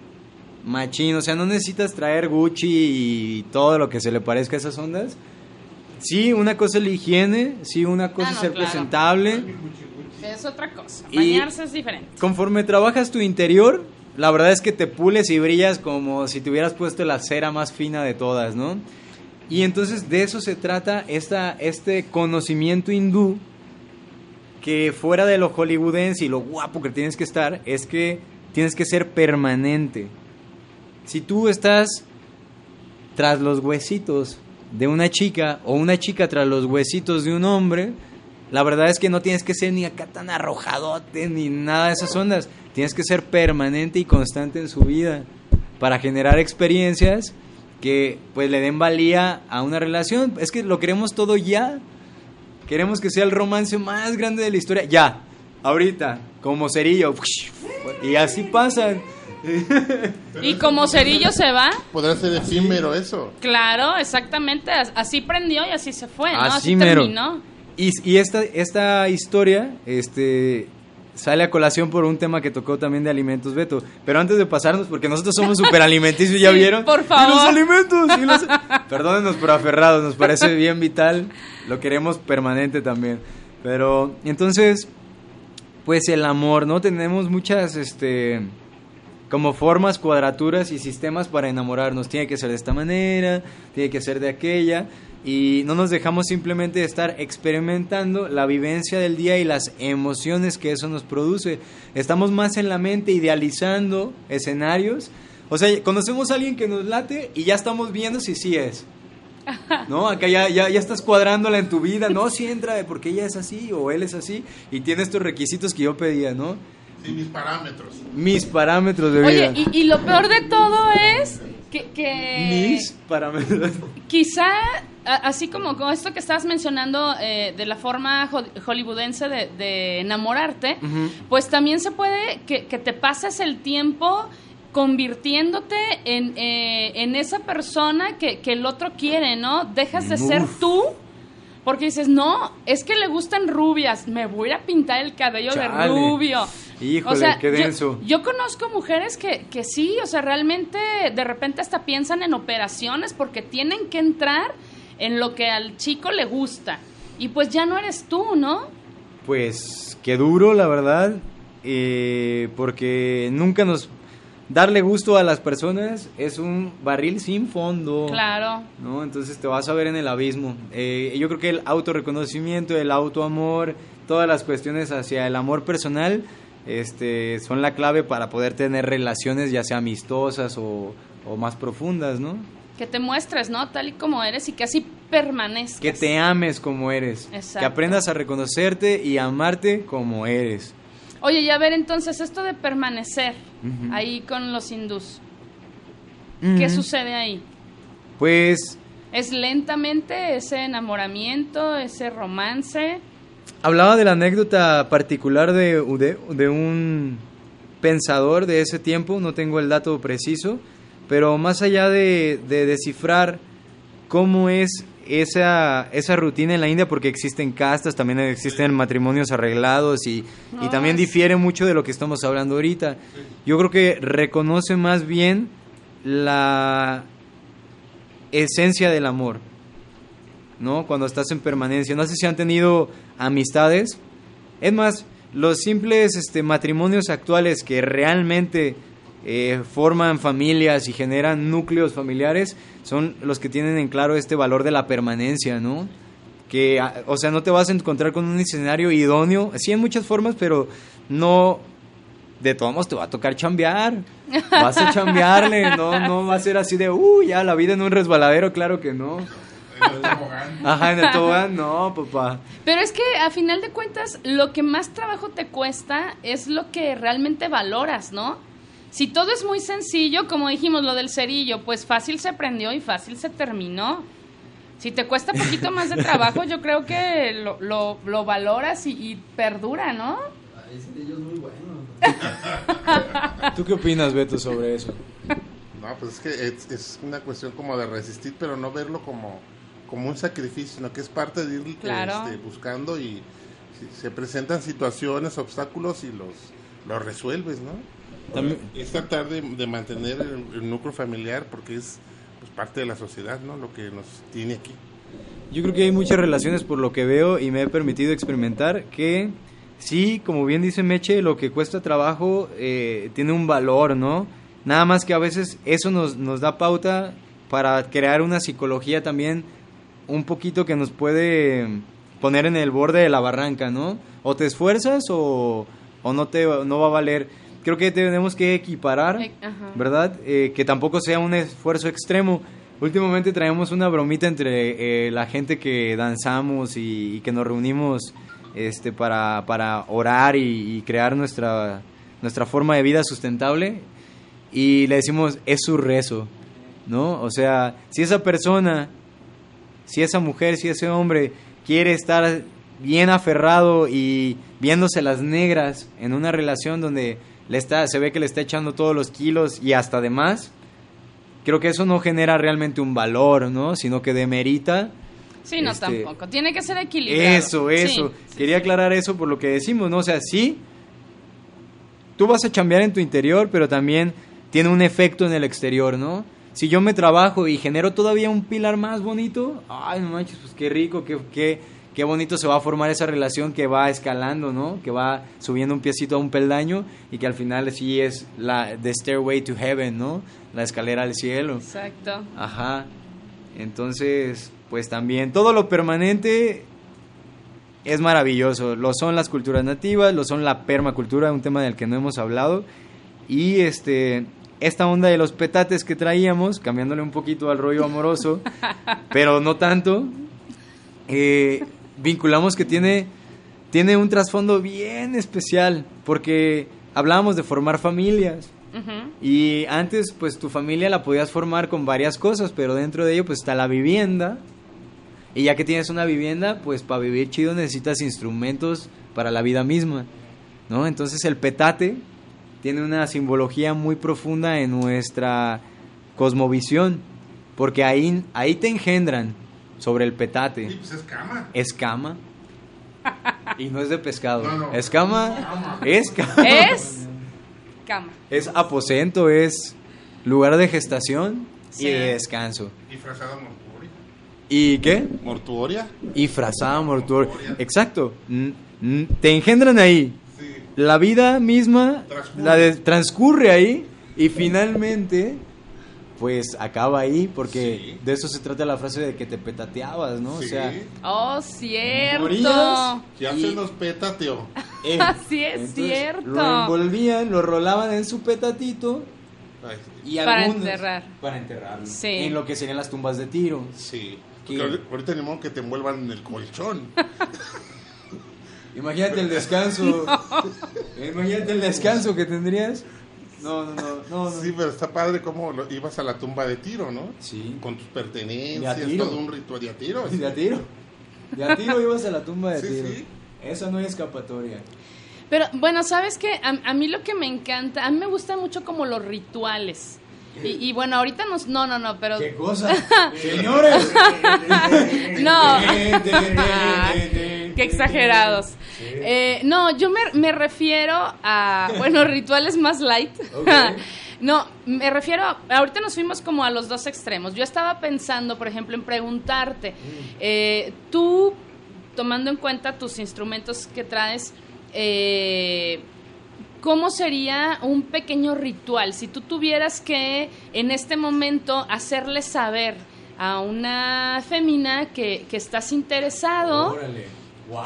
Machín. O sea, no necesitas traer Gucci y todo lo que se le parezca a esas ondas. Sí, una cosa es la higiene. Sí, una cosa Ah, es no, ser claro. presentable. Es otra cosa. Y- Bañarse es diferente. Conforme trabajas tu interior, la verdad es que te pules y brillas como si te hubieras puesto la cera más fina de todas, ¿no? Y entonces de eso se trata esta, este conocimiento hindú que fuera de lo hollywoodense y lo guapo que tienes que estar, es que tienes que ser permanente. Si tú estás tras los huesitos de una chica o una chica tras los huesitos de un hombre, la verdad es que no tienes que ser ni acá tan arrojadote ni nada de esas ondas. Tienes que ser permanente y constante en su vida para generar experiencias que pues le den valía a una relación. Es que lo queremos todo ya. Queremos que sea el romance más grande de la historia. Ya, ahorita, como cerillo. Y así pasan. Y como cerillo se va, Podrá ser efímero eso. claro, exactamente. as- Así prendió y así se fue, ¿no? Así terminó. Y, y esta, esta historia este, sale a colación por un tema que tocó también de alimentos, Beto. Pero antes de pasarnos, porque nosotros somos súper alimenticios, ¿ya Sí, vieron? por Y los favor. alimentos. y los- Perdónenos por aferrados, nos parece bien vital. Lo queremos permanente también. Pero, entonces, pues el amor, ¿no? Tenemos muchas, este como formas, cuadraturas y sistemas para enamorarnos. Tiene que ser de esta manera, tiene que ser de aquella. Y no nos dejamos simplemente estar experimentando la vivencia del día y las emociones que eso nos produce. Estamos más en la mente idealizando escenarios. O sea, conocemos a alguien que nos late y ya estamos viendo si sí es. ¿No? Acá ya, ya, ya estás cuadrándola en tu vida. No, si entra de porque ella es así o él es así y tiene estos requisitos que yo pedía, ¿no? Sí, mis parámetros. Mis parámetros de Oye, vida. y, y lo peor de todo es que, que Mis parámetros. quizá, a- así como con esto que estabas mencionando eh, de la forma ho- hollywoodense de, de enamorarte, pues también se puede que, que te pases el tiempo convirtiéndote en, eh, en esa persona que, que el otro quiere, ¿no? Dejas de ser tú. Porque dices, no, es que le gustan rubias, me voy a pintar el cabello de rubio. Híjole, qué yo- denso. Yo, conozco mujeres que, que sí, o sea, realmente de repente hasta piensan en operaciones porque tienen que entrar en lo que al chico le gusta. Y pues ya no eres tú, ¿no? Pues qué duro, la verdad. eh, porque nunca nos. Darle gusto a las personas es un barril sin fondo. Claro. ¿no? Entonces te vas a ver en el abismo. Eh, yo creo que el autorreconocimiento, el autoamor, todas las cuestiones hacia el amor personal este, son la clave para poder tener relaciones ya sea amistosas o, o más profundas, ¿no? Que te muestres, ¿no? Tal y como eres y que así permanezcas. Que te ames como eres. Exacto. Que aprendas a reconocerte y amarte como eres. Oye, y a ver entonces, esto de permanecer Ujú. ahí con los hindús, ¿qué sucede ahí? Pues ¿Es lentamente ese enamoramiento, ese romance? Hablaba de la anécdota particular de, de, de un pensador de ese tiempo, no tengo el dato preciso, pero más allá de, de descifrar cómo es esa, esa rutina en la India porque existen castas, también existen matrimonios arreglados y, y también difiere mucho de lo que estamos hablando ahorita. Yo creo que reconoce más bien la esencia del amor, ¿no? Cuando estás en permanencia. No sé si han tenido amistades. Es más, los simples este, matrimonios actuales que realmente eh, forman familias y generan núcleos familiares son los que tienen en claro este valor de la permanencia, ¿no? Que, ah, o sea, no te vas a encontrar con un escenario idóneo, sí en muchas formas, pero no, de todos modos te va a tocar chambear. Vas a chambearle, no, no va a ser así de, uh, ya la vida en un resbaladero, claro que no. Ajá, en el tobogán, no, papá. Pero es que a final de cuentas, lo que más trabajo te cuesta es lo que realmente valoras, ¿no? Si todo es muy sencillo, como dijimos, lo del cerillo, pues fácil se prendió y fácil se terminó. Si te cuesta poquito más de trabajo, yo creo que lo, lo, lo valoras y, y perdura, ¿no? ¿Tú qué opinas, Beto, sobre eso? No, pues es que es, es una cuestión como de resistir, pero no verlo como, como un sacrificio, sino que es parte de ir Claro. este, buscando y si- se presentan situaciones, obstáculos y los, los resuelves, ¿no? También- Es tratar de, de mantener el, el núcleo familiar porque es pues, parte de la sociedad, ¿no? Lo que nos tiene aquí. Yo creo que hay muchas relaciones por lo que veo y me he permitido experimentar que sí, como bien dice Meche, lo que cuesta trabajo eh, tiene un valor, ¿no? Nada más que a veces eso nos, nos da pauta para crear una psicología también un poquito que nos puede poner en el borde de la barranca, ¿no? O te esfuerzas o, o no, te, no va a valer. Creo que tenemos que equiparar, Eh, ajá. ¿verdad? Eh, que tampoco sea un esfuerzo extremo. Últimamente traemos una bromita entre eh, la gente que danzamos y, y que nos reunimos este, para, para orar y, y crear nuestra, nuestra forma de vida sustentable. Y le decimos, es su rezo, ¿no? O sea, si esa persona, si esa mujer, si ese hombre quiere estar bien aferrado y viéndose las negras en una relación donde le está, se ve que le está echando todos los kilos y hasta demás, creo que eso no genera realmente un valor, ¿no? Sino que demerita. Sí, no Este, tampoco. Tiene que ser equilibrado. Eso, eso. Sí, sí, Quería aclarar eso por lo que decimos, ¿no? O sea, sí, tú vas a chambear en tu interior, pero también tiene un efecto en el exterior, ¿no? Si yo me trabajo y genero todavía un pilar más bonito, ay, no manches, pues qué rico, qué, qué, qué bonito se va a formar esa relación que va escalando, ¿no? Que va subiendo un piecito a un peldaño y que al final sí es la the stairway to heaven, ¿no? La escalera al cielo. Exacto. Ajá. Entonces, pues también todo lo permanente es maravilloso. Lo son las culturas nativas, lo son la permacultura, un tema del que no hemos hablado. Y este esta onda de los petates que traíamos, cambiándole un poquito al rollo amoroso, pero no tanto, eh, vinculamos que tiene, tiene un trasfondo bien especial, porque hablábamos de formar familias. Y antes, pues tu familia la podías formar con varias cosas, pero dentro de ello, pues está la vivienda. Y ya que tienes una vivienda, pues para vivir chido necesitas instrumentos para la vida misma, ¿no? Entonces el petate tiene una simbología muy profunda en nuestra cosmovisión, porque ahí, ahí te engendran sobre el petate. pues es cama. Escama. Y no es de pescado. No, no. Escama. Escama. Es cama. Es aposento, es lugar de gestación Sí. y de descanso. Disfrazada mortuoria. ¿Y qué? Mortuoria. Y frazada mortuoria. Exacto. Te engendran ahí. La vida misma Transcurre. la de- transcurre ahí y finalmente pues acaba ahí porque Sí. de eso se trata la frase de que te petateabas, ¿no? Sí. O sea, Oh, cierto. Morías. Ya Y- se nos peta, tío. eh, Sí, es entonces, cierto. Lo envolvían, lo rolaban en su petatito Ay, y Para algunos- enterrar. para enterrarlo Sí. en lo que serían las tumbas de tiro sí. Ahorita- ahorita ni modo que te envuelvan en el colchón. imagínate el descanso imagínate el descanso que tendrías no no no no, no. Sí, pero está padre cómo lo- ibas a la tumba de tiro, ¿no? Sí. Con tus pertenencias, todo un ritual de a tiro. de a tiro de a tiro ibas a la tumba de Sí, tiro sí. esa no hay escapatoria Pero bueno, ¿sabes qué? A, a mí lo que me encanta, a mí me gustan mucho como los rituales. Y, y bueno, ahorita nos... No, no, no, pero... ¿Qué cosa? Señores. No. Qué exagerados. Eh, no, yo me, me refiero a, bueno, rituales más light. No, me refiero, a- ahorita nos fuimos como a los dos extremos. Yo estaba pensando, por ejemplo, en preguntarte, eh, tú, tomando en cuenta tus instrumentos que traes, eh, ¿cómo sería un pequeño ritual? Si tú tuvieras que, en este momento, hacerle saber a una fémina que, que estás interesado, Órale. Wow.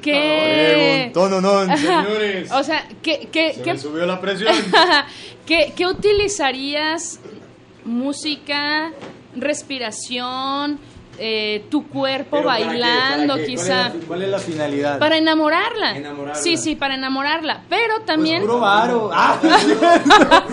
que Preguntón, no, no, Ajá. señores. O sea, ¿qué, qué, Se qué- me subió la presión. ¿qué- qué utilizarías? Música, respiración, eh, tu cuerpo Pero ¿para qué? bailando, ¿Para qué? quizá. ¿Cuál es, la, cuál es la finalidad? Para enamorarla. Enamorarla. Sí, sí, para enamorarla. Pero también. Pues puro varo. Ah,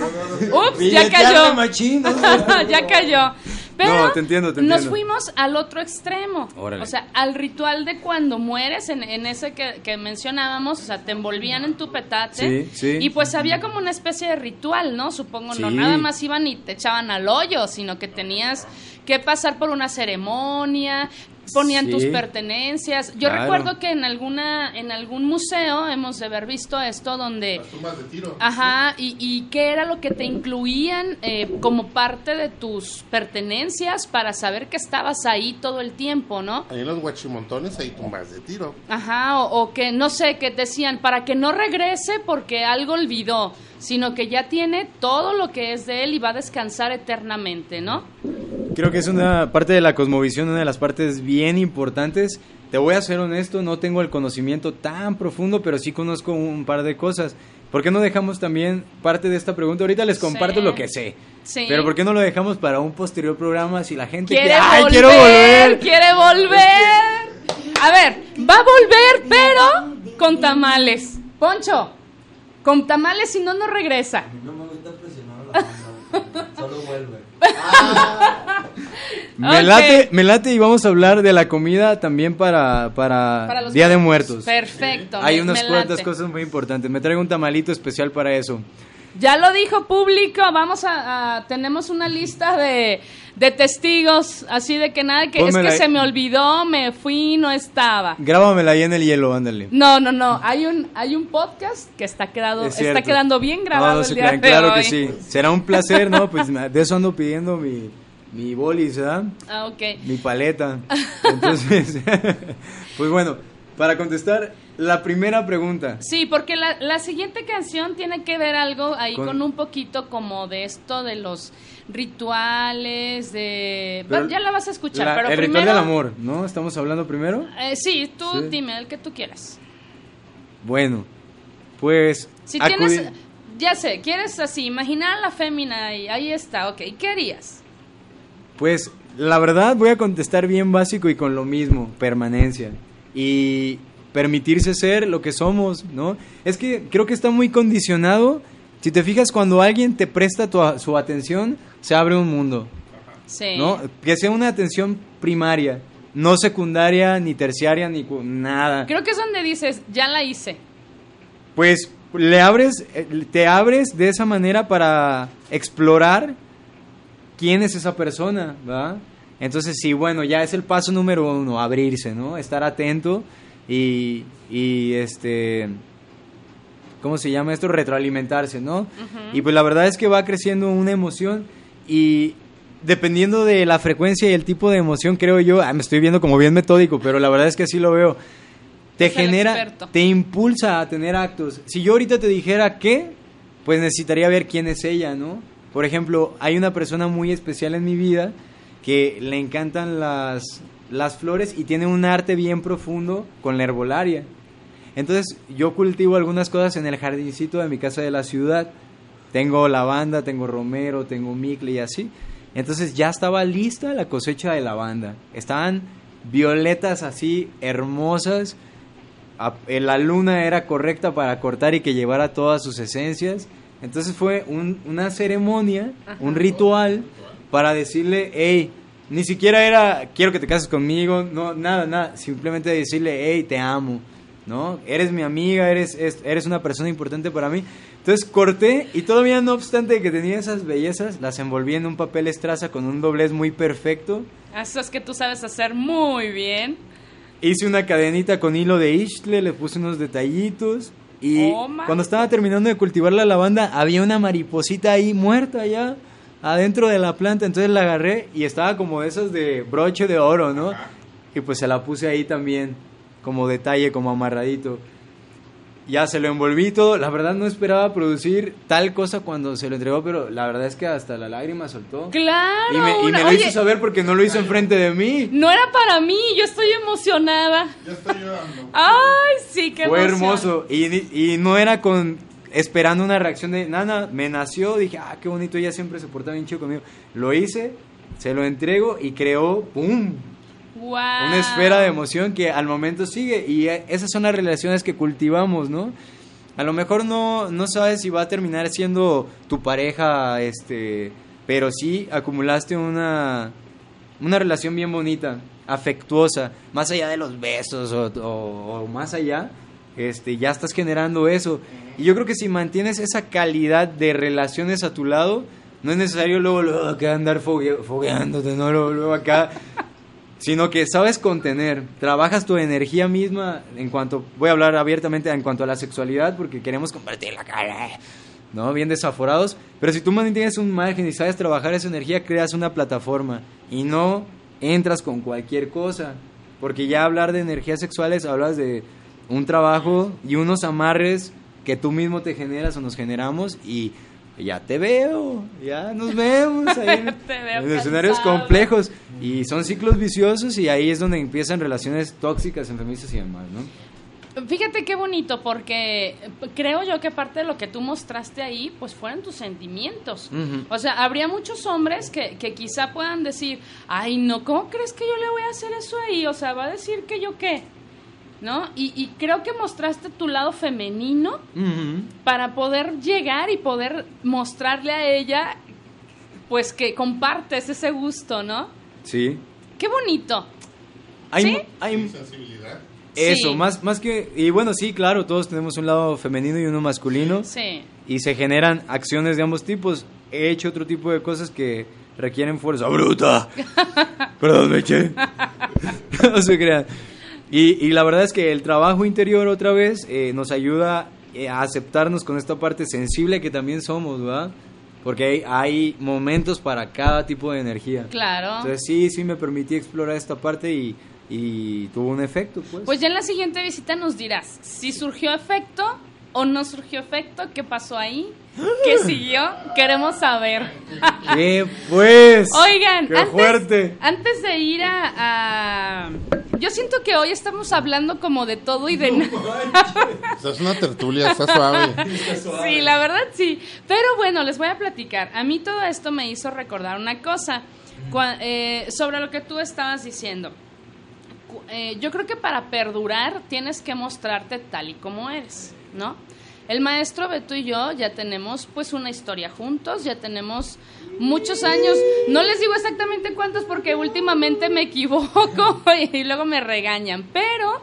Ups, ya cayó. machín, ¿no? ya cayó. Pero No, te entiendo, te nos fuimos al otro extremo. Órale. O sea, al ritual de cuando mueres, en, en ese que, que mencionábamos, o sea, te envolvían en tu petate. Sí, sí. Y pues había como una especie de ritual, ¿no? Supongo, no nada más iban y te echaban al hoyo, sino que tenías que pasar por una ceremonia, ponían Sí. tus pertenencias. Yo Claro. recuerdo que en alguna en algún museo hemos de haber visto esto donde Las tumbas de tiro. Ajá, y, y qué era lo que te incluían eh, como parte de tus pertenencias para saber que estabas ahí todo el tiempo, ¿no? Ahí en los guachimontones hay tumbas de tiro. Ajá, o, o que no sé, que decían para que no regrese porque algo olvidó, sino que ya tiene todo lo que es de él y va a descansar eternamente, ¿no? Creo que es una parte de la cosmovisión, una de las partes bien importantes. Te voy a ser honesto, no tengo el conocimiento tan profundo, pero sí conozco un par de cosas. ¿Por qué no dejamos también parte de esta pregunta? Ahorita les comparto Sí. lo que sé. Sí. Pero ¿por qué no lo dejamos para un posterior programa si la gente quiere quiere, ¡Ay, volver, quiero volver! quiere volver. A ver, va a volver, pero con tamales. Poncho, con tamales si no, no regresa. No me gusta presionar a la solo vuelve. Me, late, me late y vamos a hablar de la comida también para, para, Para los Día de muertos. Muertos. Perfecto. Hay me- unas me cuantas late. cosas muy importantes. Me traigo un tamalito especial para eso. Ya lo dijo público, vamos a, a- tenemos una lista de, de testigos, así de que nada, que es que ahí. se me olvidó, me fui, no estaba. Grábamela ahí en el hielo, ándale. No, no, no, hay un, hay un podcast que está, quedado, Es está quedando bien grabado No, no el día crean, de claro hoy. que sí. Será un placer, ¿no? Pues de eso ando pidiendo mi, mi bolis, ¿verdad? Ah, ok. Mi paleta. Entonces, pues bueno, para contestar la primera pregunta. Sí, porque la, la siguiente canción tiene que ver algo ahí Con- con, un poquito como de esto de los rituales, de... Pero ya la vas a escuchar, La- pero el primero... ritual del amor, ¿no? ¿Estamos hablando primero? Eh, sí, tú Sí. dime el que tú quieras. Bueno, pues... Si tienes, ya sé, quieres así, imaginar a la fémina y ahí está, ok, ¿qué harías? Pues la verdad voy a contestar bien básico y con lo mismo, permanencia. Y permitirse ser lo que somos, ¿no? Es que creo que está muy condicionado. Si te fijas, cuando alguien te presta tu su atención, se abre un mundo, Sí. ¿no? Que sea una atención primaria, no secundaria, ni terciaria, ni nada. Creo que es donde dices, ya la hice. Pues le abres, eh, te abres de esa manera para explorar quién es esa persona, ¿va? Entonces, sí, bueno, ya es el paso número uno, abrirse, ¿no? Estar atento y, y este, ¿cómo se llama esto? Retroalimentarse, ¿no? Y pues la verdad es que va creciendo una emoción y dependiendo de la frecuencia y el tipo de emoción, creo yo, ah, me estoy viendo como bien metódico, pero la verdad es que así lo veo. Te Es genera, te impulsa a tener actos. Si yo ahorita te dijera qué, pues necesitaría ver quién es ella, ¿no? Por ejemplo, hay una persona muy especial en mi vida que le encantan las, las flores y tiene un arte bien profundo con la herbolaria. Entonces yo cultivo algunas cosas en el jardincito de mi casa de la ciudad. Tengo lavanda, tengo romero, tengo micle y así. Entonces ya estaba lista la cosecha de lavanda. Estaban violetas así hermosas. Eh, La luna era correcta para cortar y que llevara todas sus esencias. Entonces fue un- una ceremonia, un ritual para decirle, hey, ni siquiera era quiero que te cases conmigo, no, nada, nada. Simplemente decirle, hey, te amo. ¿no? Eres mi amiga, eres, es- eres una persona importante para mí. Entonces corté y todavía no obstante que tenía esas bellezas, las envolví en un papel estraza con un doblez muy perfecto. Eso es que tú sabes hacer muy bien. Hice una cadenita con hilo de ishle, le puse unos detallitos. Y Oh, cuando estaba terminando de cultivar la lavanda, había una mariposita ahí muerta ya adentro de la planta. Entonces la agarré y estaba como de esas de broche de oro, ¿no? Y pues se la puse ahí también, como detalle, como amarradito. Ya se lo envolví todo. La verdad no esperaba producir tal cosa cuando se lo entregó, pero la verdad es que hasta la lágrima soltó. Claro. Y me, y una- me lo oye, hizo saber porque no lo hizo enfrente de mí. No era para mí, yo estoy emocionada. Ya estoy llorando. Ay, sí, qué Fue emoción. hermoso. Y, y no era con esperando una reacción de nada, me nació, dije, ah, qué bonito, ella siempre se porta bien chido conmigo. Lo hice, se lo entrego y creó, ¡pum! Wow. Una esfera de emoción que al momento sigue. Y eh, esas son las relaciones que cultivamos, ¿no? A lo mejor no, no sabes si va a terminar siendo tu pareja, este, pero sí acumulaste una, una relación bien bonita, afectuosa, más allá de los besos o, o- o más allá, este, ya estás generando eso. Y yo creo que si mantienes esa calidad de relaciones a tu lado, no es necesario luego, luego acá andar fogue- fogueándote, ¿no? Luego, luego acá sino que sabes contener, trabajas tu energía misma en cuanto, voy a hablar abiertamente en cuanto a la sexualidad porque queremos compartir la cara, ¿no? Bien desaforados, pero si tú mantienes un margen y sabes trabajar esa energía, creas una plataforma y no entras con cualquier cosa, porque ya hablar de energías sexuales hablas de un trabajo y unos amarres que tú mismo te generas o nos generamos y ya te veo, ya nos vemos ahí en, escenarios complejos y son ciclos viciosos y ahí es donde empiezan relaciones tóxicas, enfermizas y demás, ¿no? Fíjate qué bonito, porque creo yo que parte de lo que tú mostraste ahí, pues fueron tus sentimientos. O sea, habría muchos hombres que, que quizá puedan decir, ay, no, ¿cómo crees que yo le voy a hacer eso ahí? O sea, va a decir que yo qué, ¿no? Y, y creo que mostraste tu lado femenino para poder llegar y poder mostrarle a ella, pues que compartes ese gusto, ¿no? Sí. Qué bonito. Hay, ¿Sí? hay Sensibilidad. eso, Sí. más, más que... Y bueno, sí, claro, todos tenemos un lado femenino y uno masculino. Sí. y se generan acciones de ambos tipos. He hecho otro tipo de cosas que requieren fuerza bruta. Perdón, me eché. no se crean. Y, y la verdad es que el trabajo interior otra vez eh, nos ayuda eh, a aceptarnos con esta parte sensible que también somos, ¿verdad? Porque hay, hay momentos para cada tipo de energía. Claro. Entonces sí, sí me permití explorar esta parte y, y tuvo un efecto, pues. Pues ya en la siguiente visita nos dirás si surgió efecto o no surgió efecto, qué pasó ahí, qué siguió, queremos saber. ¿Qué pues? Oigan, ¡Qué antes, fuerte! antes de ir a, a- Yo siento que hoy estamos hablando como de todo y de nada. O sea, es una tertulia, está suave. Sí, la verdad sí. Pero bueno, les voy a platicar. A mí todo esto me hizo recordar una cosa Cua- eh, sobre lo que tú estabas diciendo. Eh, yo creo que para perdurar tienes que mostrarte tal y como eres, ¿no? El maestro Beto y yo ya tenemos pues una historia juntos, ya tenemos muchos años. No les digo exactamente cuántos porque últimamente me equivoco y luego me regañan, pero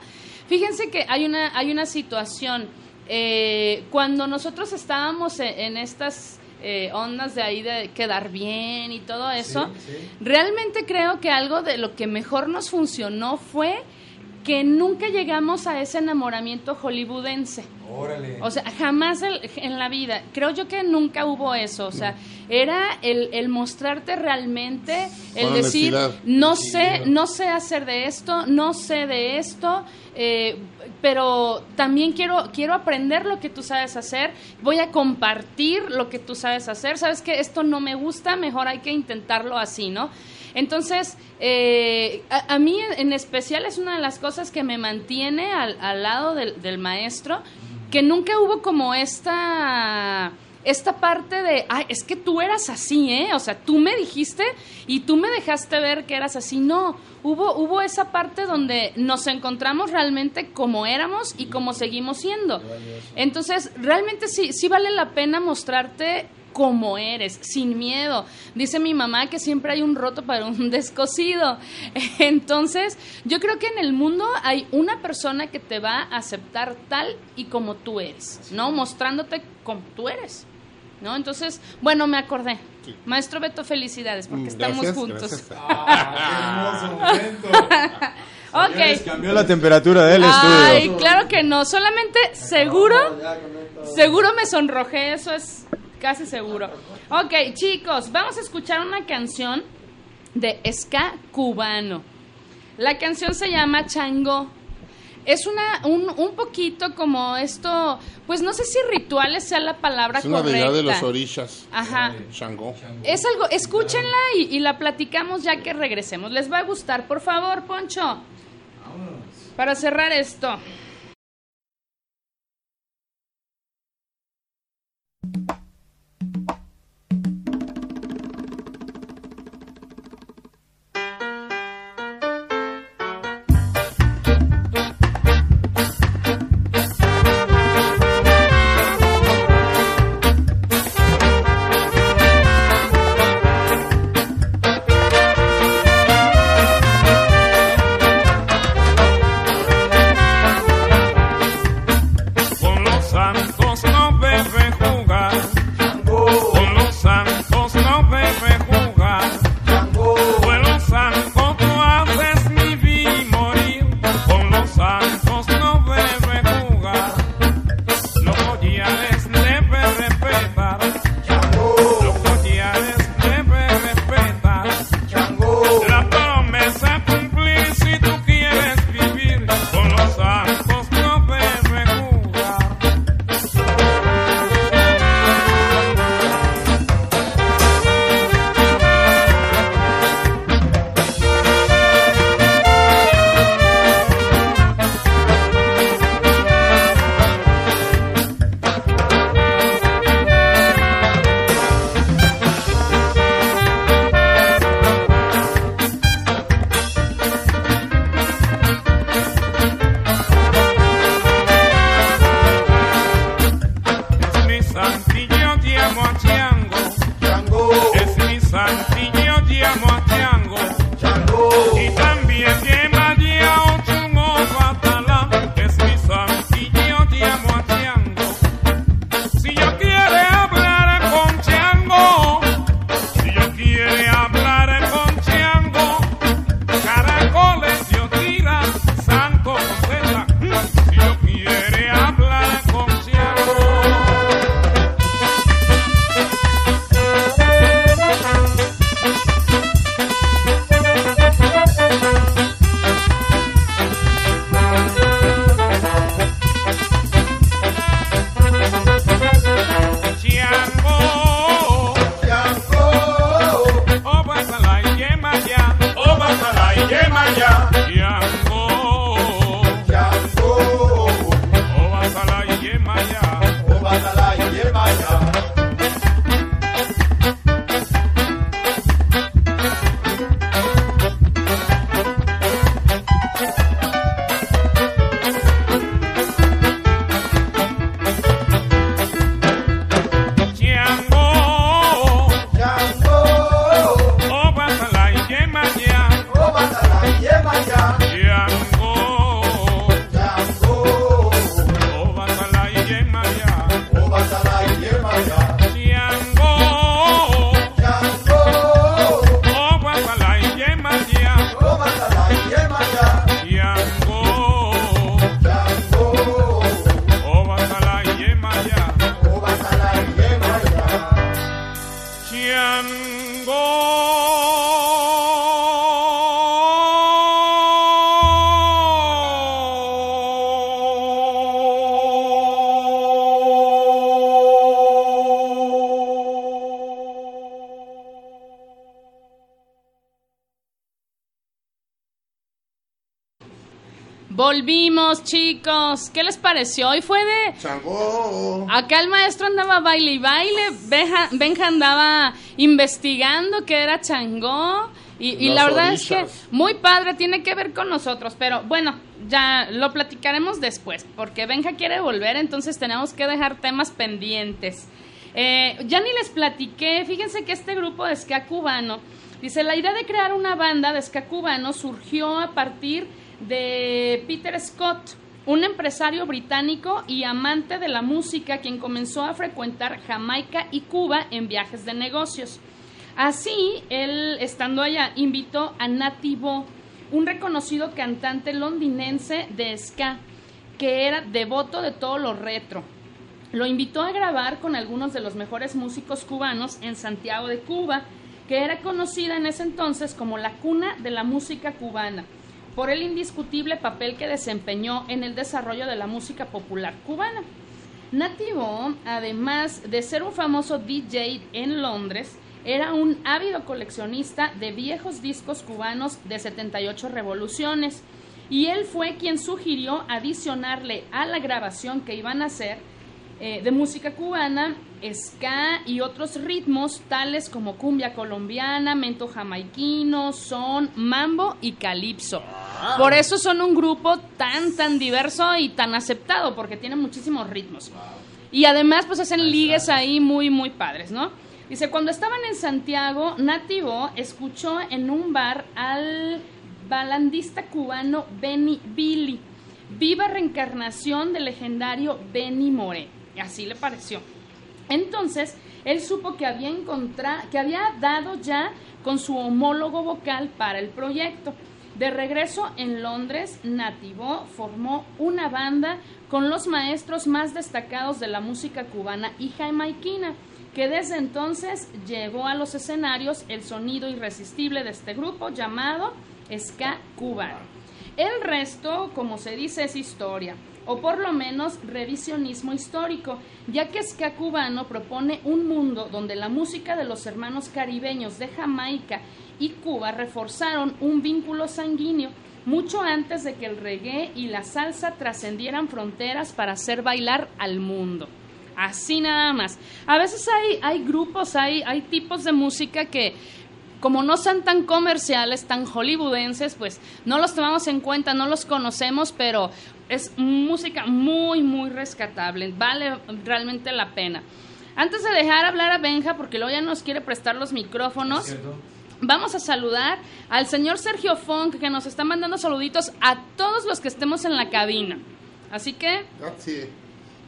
fíjense que hay una, hay una situación. eh, cuando nosotros estábamos en, en estas eh, ondas de ahí de quedar bien y todo eso, realmente creo que algo de lo que mejor nos funcionó fue que nunca llegamos a ese enamoramiento hollywoodense. Órale. O sea, jamás el- en la vida. Creo yo que nunca hubo eso. O sea, era el, el mostrarte realmente, el Con decir, no sé, no sé hacer de esto, no sé de esto, eh, pero también quiero, quiero aprender lo que tú sabes hacer, voy a compartir lo que tú sabes hacer. Sabes que esto no me gusta, mejor hay que intentarlo así, ¿no? Entonces, eh, a, a mí en especial es una de las cosas que me mantiene al, al lado del, del maestro, que nunca hubo como esta esta parte de, ay, es que tú eras así, ¿eh? O sea, tú me dijiste y tú me dejaste ver que eras así. No, hubo, hubo esa parte donde nos encontramos realmente como éramos y como seguimos siendo. Entonces, realmente sí, sí vale la pena mostrarte como eres, sin miedo. Dice mi mamá que siempre hay un roto para un descosido. Entonces, yo creo que en el mundo hay una persona que te va a aceptar tal y como tú eres, ¿no? Mostrándote como tú eres. ¿No? Entonces, bueno, me acordé. Maestro Beto, felicidades, porque Mm, estamos gracias, juntos. gracias. ok. Cambió la temperatura del Ay, estudio. claro que no. Solamente seguro, seguro me sonrojé. Eso es casi seguro. Ok, chicos, vamos a escuchar una canción de ska cubano. La canción se llama Chango. Es una, un, un poquito como esto, pues no sé si rituales sea la palabra Es una correcta. de los orishas. Ajá. Shango. Es algo, escúchenla y, y la platicamos ya que regresemos. Les va a gustar, por favor, Poncho. Para cerrar esto. Volvimos, chicos. ¿Qué les pareció? Hoy fue de... Chango. Acá el maestro andaba baile y baile, Benja, Benja andaba investigando qué era Changó. Y, la verdad es que muy padre, tiene que ver con nosotros. Pero bueno, ya lo platicaremos después, porque Benja quiere volver, entonces tenemos que dejar temas pendientes. Eh, ya ni les platiqué, fíjense que este grupo de ska cubano, dice, la idea de crear una banda de ska cubano surgió a partir de Peter Scott, un empresario británico y amante de la música quien comenzó a frecuentar Jamaica y Cuba en viajes de negocios. Así, él, estando allá, invitó a Nativo, un reconocido cantante londinense de ska, que era devoto de todo lo retro. Lo invitó a grabar con algunos de los mejores músicos cubanos en Santiago de Cuba, que era conocida en ese entonces como la cuna de la música cubana, por el indiscutible papel que desempeñó en el desarrollo de la música popular cubana. Nativo, además de ser un famoso DJ en Londres, era un ávido coleccionista de viejos discos cubanos de 78 revoluciones y él fue quien sugirió adicionarle a la grabación que iban a hacer eh, de música cubana, ska y otros ritmos tales como cumbia colombiana, mento jamaiquino, son, mambo y calipso. Por eso son un grupo tan, tan diverso y tan aceptado, porque tienen muchísimos ritmos. Y además, pues hacen ligues ahí muy, muy padres, ¿no? Dice, cuando estaban en Santiago, Nativo escuchó en un bar al balandista cubano Benny Billy, viva reencarnación del legendario Benny Moré. Así le pareció. Entonces, él supo que había, encontrado, que había dado ya con su homólogo vocal para el proyecto. De regreso en Londres, Nativo formó una banda con los maestros más destacados de la música cubana y jamaiquina, que desde entonces llevó a los escenarios el sonido irresistible de este grupo llamado Ska Cubano. El resto, como se dice, es historia o por lo menos revisionismo histórico, ya que Ska Cubano propone un mundo donde la música de los hermanos caribeños de Jamaica y Cuba reforzaron un vínculo sanguíneo mucho antes de que el reggae y la salsa trascendieran fronteras para hacer bailar al mundo. Así nada más. A veces hay, hay grupos, hay, hay tipos de música que como no son tan comerciales, tan hollywoodenses, pues no los tomamos en cuenta, no los conocemos, pero es música muy, muy rescatable, vale realmente la pena. Antes de dejar hablar a Benja, porque luego ya nos quiere prestar los micrófonos, vamos a saludar al señor Sergio Funk, que nos está mandando saluditos a todos los que estemos en la cabina. Así que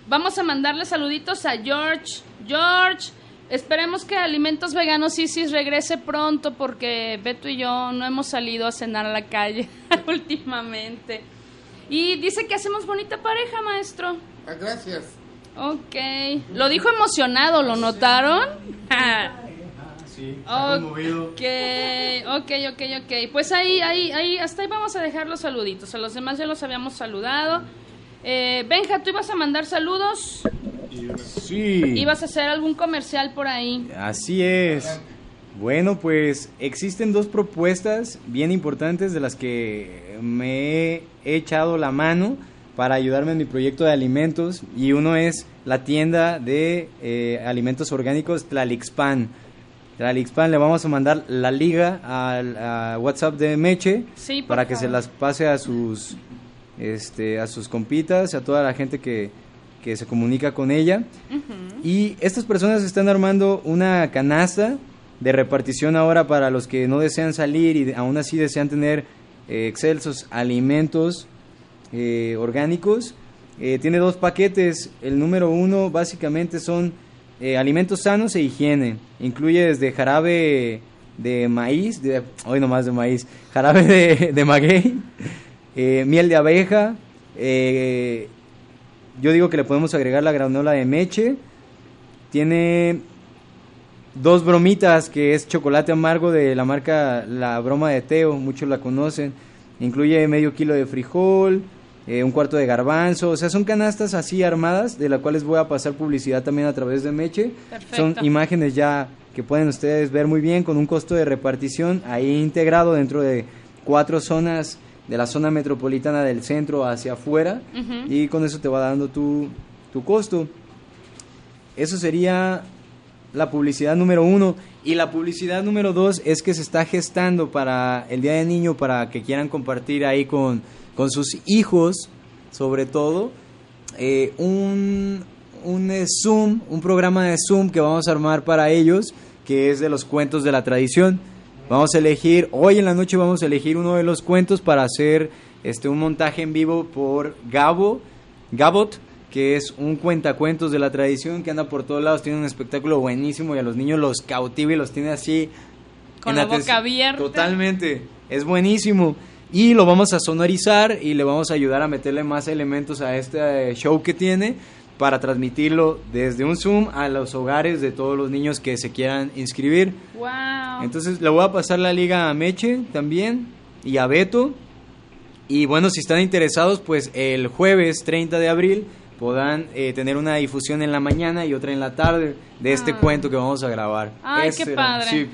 vamos a mandarle saluditos a George. George, Esperemos que Alimentos Veganos Isis regrese pronto porque Beto y yo no hemos salido a cenar a la calle últimamente. Y dice que hacemos bonita pareja, maestro. Ah, gracias. Ok. Lo dijo emocionado, ¿lo notaron? Sí, Ok, ok, ok, ok. Pues ahí, ahí, ahí, hasta ahí vamos a dejar los saluditos. A los demás ya los habíamos saludado. Eh, Benja, ¿tú ibas a mandar saludos? Sí. ¿Ibas a hacer algún comercial por ahí? Así es. Bueno, pues existen dos propuestas bien importantes de las que me he echado la mano para ayudarme en mi proyecto de alimentos y uno es la tienda de eh, alimentos orgánicos Tlalixpan. Tlalixpan le vamos a mandar la liga al a WhatsApp de Meche Sí, para que se las pase a sus este a sus compitas, a toda la gente que, que se comunica con ella. Y estas personas están armando una canasta de repartición ahora para los que no desean salir y aún así desean tener eh, excelsos alimentos eh, orgánicos. Eh, tiene dos paquetes. El número uno básicamente son eh, alimentos sanos e higiene. Incluye desde jarabe de maíz, de, hoy nomás de maíz, jarabe de, de maguey, eh, miel de abeja, eh, yo digo que le podemos agregar la granola de meche. Tiene dos bromitas que es chocolate amargo de la marca La Broma de Teo, muchos la conocen. Incluye medio kilo de frijol, eh, un cuarto de garbanzo, o sea, son canastas así armadas de las cuales voy a pasar publicidad también a través de Meche. Perfecto. Son imágenes ya que pueden ustedes ver muy bien con un costo de repartición ahí integrado dentro de cuatro zonas de la zona metropolitana del centro hacia afuera y con eso te va dando tu, tu costo. Eso sería la publicidad número uno. Y la publicidad número dos es que se está gestando para el Día del Niño, para que quieran compartir ahí con, con sus hijos, sobre todo, eh, un, un eh, Zoom, un programa de Zoom que vamos a armar para ellos, que es de los cuentos de la tradición. Vamos a elegir, hoy en la noche vamos a elegir uno de los cuentos para hacer este, un montaje en vivo por Gabo, Gabot, que es un cuentacuentos de la tradición que anda por todos lados, tiene un espectáculo buenísimo y a los niños los cautiva y los tiene así Con la boca abierta. Totalmente, es buenísimo. Y lo vamos a sonorizar y le vamos a ayudar a meterle más elementos a este eh, show que tiene para transmitirlo desde un Zoom a los hogares de todos los niños que se quieran inscribir. Wow. Entonces le voy a pasar la liga a Meche también y a Beto. Y bueno, si están interesados, pues el jueves 30 de abril podrán eh, tener una difusión en la mañana y otra en la tarde de este Ah. cuento que vamos a grabar. Ay, qué padre.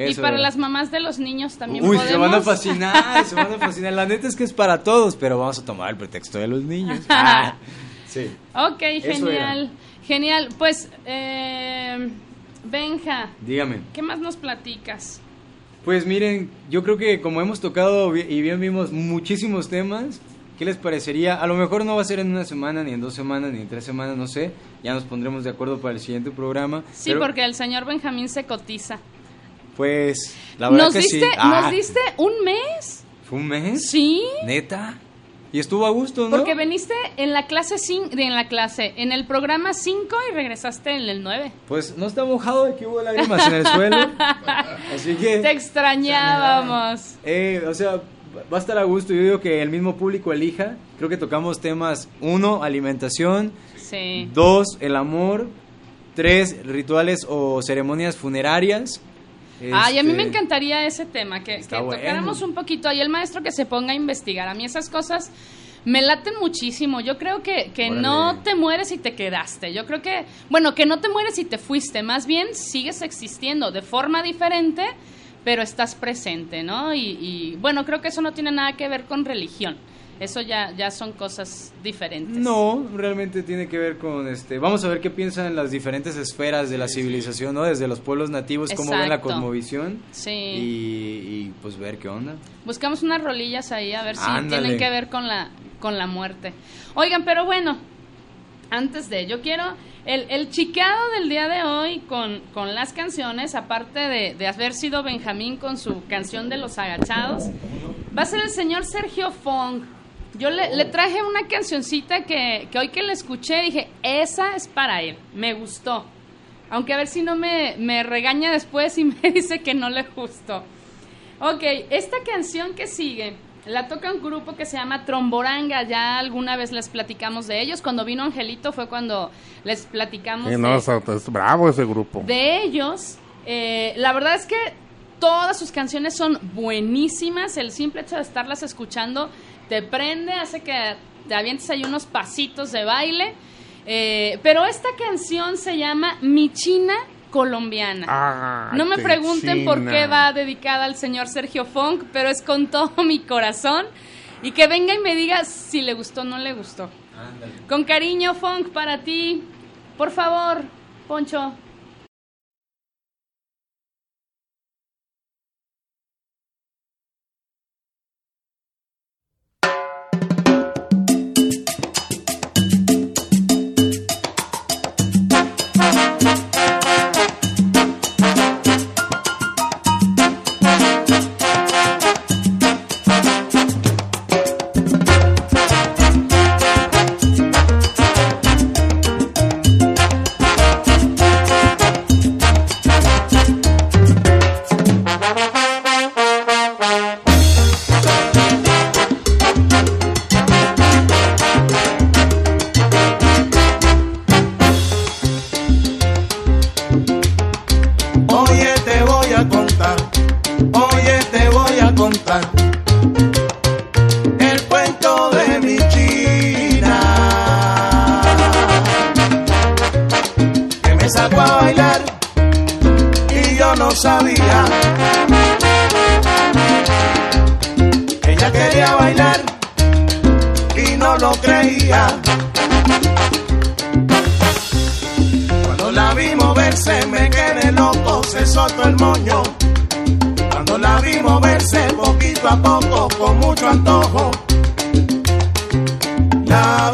Y para era. las mamás de los niños también Uy, podemos. se van a fascinar, se van a fascinar. La neta es que es para todos, pero vamos a tomar el pretexto de los niños. Ah, sí. Ok, genial. Genial. Pues, eh, Benja, Dígame. ¿qué más nos platicas? Pues miren, yo creo que como hemos tocado y bien vimos muchísimos temas, ¿qué les parecería? A lo mejor no va a ser en una semana, ni en dos semanas, ni en tres semanas, no sé. Ya nos pondremos de acuerdo para el siguiente programa. Sí, pero, porque el señor Benjamín se cotiza. Pues, la verdad ¿Nos que diste, sí. Ah, ¿Nos diste un mes? ¿Fue un mes? Sí. ¿Neta? Y estuvo a gusto, ¿no? Porque veniste en la clase 5, en la clase, en el programa 5 y regresaste en el 9. Pues no está mojado de que hubo lágrimas en el suelo. Así que... Te extrañábamos. Eh, o sea, va a estar a gusto. Yo digo que el mismo público elija. Creo que tocamos temas: uno, alimentación. Sí. Dos, el amor. Tres, rituales o ceremonias funerarias. Ay, a mí me Este, encantaría ese tema, que, bueno. tocáramos un poquito ahí el maestro que se ponga a investigar. A mí esas cosas me laten muchísimo. Yo creo que, que no te mueres y te quedaste. Yo creo que, bueno, que no te mueres y te fuiste. Más bien sigues existiendo de forma diferente, pero estás presente, ¿no? Y, y, bueno, creo que eso no tiene nada que ver con religión. Eso ya, ya son cosas diferentes. No, realmente tiene que ver con este. Vamos a ver qué piensan las diferentes esferas de la civilización, ¿no? Desde los pueblos nativos, cómo ven la Exacto. cosmovisión. Sí. Y, y, pues ver qué onda. Buscamos unas rolillas ahí a ver si tienen que ver con la, con la muerte. Oigan, pero bueno, antes de, yo quiero el, el chiqueado del día de hoy con, con las canciones, aparte de, de haber sido Benjamín con su canción de los agachados, va a ser el señor Sergio Fong. Yo le, le traje una cancioncita que, que hoy que la escuché dije, esa es para él, me gustó. Aunque a ver si no me, me regaña después y me dice que no le gustó. Ok, esta canción que sigue la toca un grupo que se llama Tromboranga. Ya alguna vez les platicamos de ellos. Cuando vino Angelito fue cuando les platicamos Sí, no, de, es bravo ese grupo. de ellos. Eh, la verdad es que todas sus canciones son buenísimas. El simple hecho de estarlas escuchando te prende, hace que te avientes ahí unos pasitos de baile. Eh, pero esta canción se llama Mi China Colombiana. Ah, No me pregunten por qué va dedicada al señor Sergio Funk, pero es con todo mi corazón. Y que venga y me diga si le gustó o no le gustó. Con cariño, Funk, para ti. Por favor, Poncho. Cuando la vi moverse me quedé loco, se soltó el moño. Cuando la vi moverse poquito a poco, con mucho antojo. La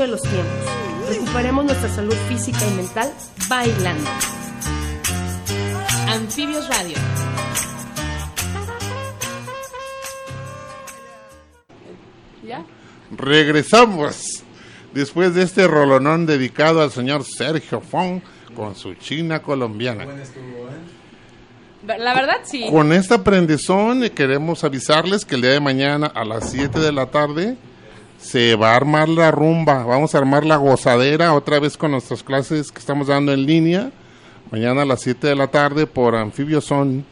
de los tiempos. Recuperemos nuestra salud física y mental bailando. Anfibios Radio. ¿Ya? Regresamos después de este rolonón dedicado al señor Sergio Fong con su china colombiana. La verdad sí. Con este aprendizón eh, queremos avisarles que el día de mañana a las 7 de la tarde se va a armar la rumba, vamos a armar la gozadera otra vez con nuestras clases que estamos dando en línea. Mañana a las 7 de la tarde por Anfibios Son.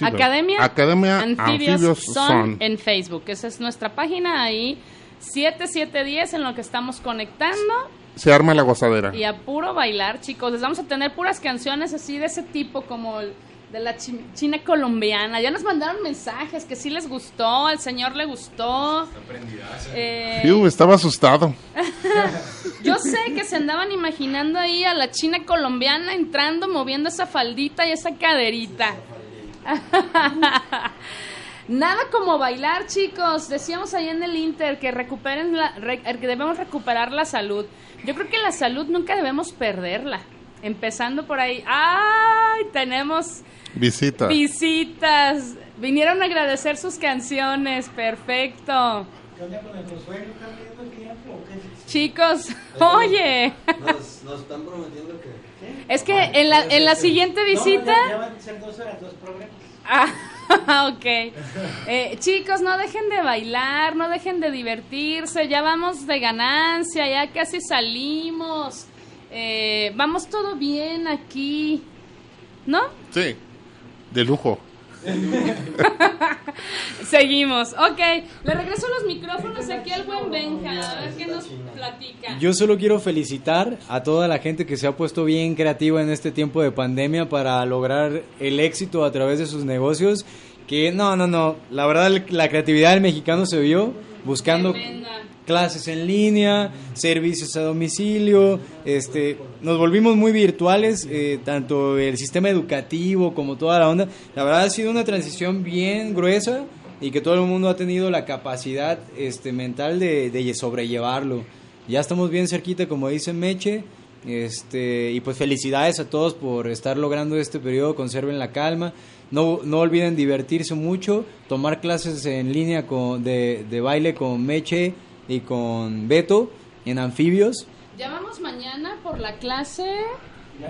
Academia, Academia Anfibios, Anfibios Son Son. en Facebook. Esa es nuestra página ahí. 7710 en lo que estamos conectando. Se arma la gozadera. Y a puro bailar, chicos. Les vamos a tener puras canciones así de ese tipo, como el de la chi- China colombiana. Ya nos mandaron mensajes que sí les gustó, al señor le gustó. Eh, estaba asustado. yo sé que se andaban imaginando ahí a la China colombiana entrando, moviendo esa faldita y esa caderita. Nada como bailar, chicos. Decíamos ahí en el Inter que recuperen la, re- que debemos recuperar la salud. Yo creo que la salud nunca debemos perderla. Empezando por ahí. ¡Ay! Tenemos Visita. visitas. Vinieron a agradecer sus canciones. Perfecto. Chicos, oye. Nos, nos están prometiendo que. Es que en la, en la siguiente visita... Ya van a ser dos horas, dos programas. Ah, ok. Eh, chicos, no dejen de bailar, no dejen de divertirse, ya vamos de ganancia, ya casi salimos, eh, vamos todo bien aquí, ¿no? Sí, de lujo. Seguimos, ok. Le regreso los micrófonos aquí al buen Benja, a ver qué nos platica. Yo solo quiero felicitar a toda la gente que se ha puesto bien creativa en este tiempo de pandemia para lograr el éxito a través de sus negocios. Que no, no, no. La verdad, la creatividad del mexicano se vio buscando clases en línea, servicios a domicilio. Este, nos volvimos muy virtuales, eh, tanto el sistema educativo como toda la onda. La verdad ha sido una transición bien gruesa y que todo el mundo ha tenido la capacidad este, mental de, sobrellevarlo. Ya estamos bien cerquita, como dice Meche. Este, y pues felicidades a todos por estar logrando este periodo, conserven la calma, no, no olviden divertirse mucho, tomar clases en línea con, de baile con Meche y con Beto en anfibios. Ya vamos mañana por la clase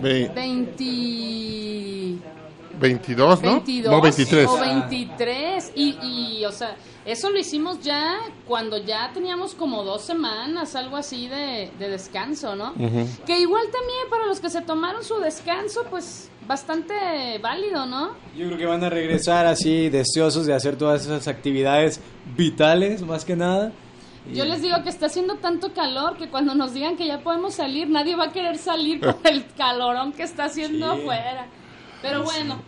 Ve- 20... 22, ¿no? 22 No, 23. o 23 y, y, o sea, eso lo hicimos ya cuando ya teníamos como dos semanas, algo así de, de descanso, ¿no? Ujú. Que igual también para los que se tomaron su descanso, pues bastante válido, ¿no? Yo creo que van a regresar así deseosos de hacer todas esas actividades vitales, más que nada. Y- Yo les digo que está haciendo tanto calor que cuando nos digan que ya podemos salir, nadie va a querer salir por el calorón que está haciendo Sí. afuera. Pero bueno,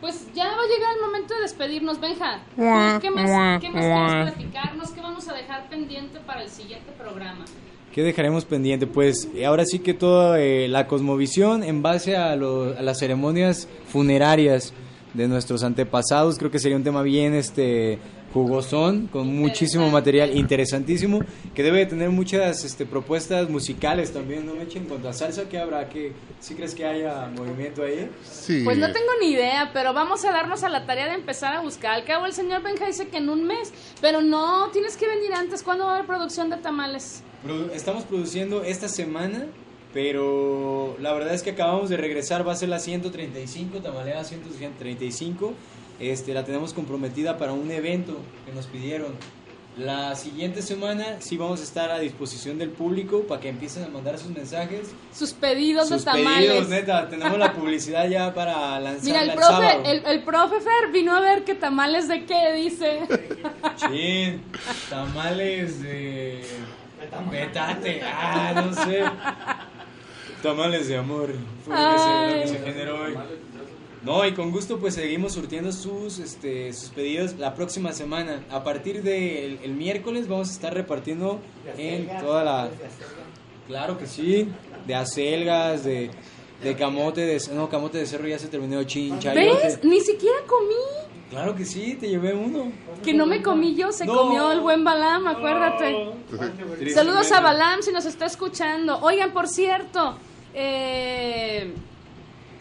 pues ya va a llegar el momento de despedirnos, Benja. ¿Tú Mua, ¿Qué más, qué más quieres platicarnos? ¿Qué vamos a dejar pendiente para el siguiente programa? ¿Qué dejaremos pendiente? Pues eh, ahora sí que toda eh, la cosmovisión en base a, lo- a las ceremonias funerarias de nuestros antepasados, creo que sería un tema bien este jugosón, con muchísimo material interesantísimo, que debe de tener muchas este, propuestas musicales también, ¿no, Meche? En cuanto a salsa, ¿qué habrá? ¿Qué, ¿Sí crees que haya movimiento ahí? Sí. Pues no tengo ni idea, pero vamos a darnos a la tarea de empezar a buscar. Al cabo el señor Benja dice que en un mes, pero no, tienes que venir antes. ¿Cuándo va a haber producción de tamales? Estamos produciendo esta semana, pero la verdad es que acabamos de regresar, va a ser la 135, Tamalea 135. Este, la tenemos comprometida para un evento que nos pidieron. La siguiente semana sí vamos a estar a disposición del público para que empiecen a mandar sus mensajes. Sus pedidos sus de tamales. pedidos, neta. Tenemos la publicidad ya para lanzarla Mira, el el profe, sábado. el, el profe Fer vino a ver qué tamales de qué dice. Chin, tamales de... Petate, ah, no sé. Tamales de amor. Fue lo que, se, lo que se generó hoy. No, y con gusto pues seguimos surtiendo sus, este, sus pedidos la próxima semana. A partir del el miércoles vamos a estar repartiendo en toda la... Claro que sí, de acelgas, de, de camote, de... No, camote de cerro ya se terminó, chin, chayote. ¿Ves? Ni siquiera comí. Claro que sí, te llevé uno. Que no me comí yo, se No. comió el buen Balam, acuérdate. Saludos a Balam si nos está escuchando. Oigan, por cierto, eh,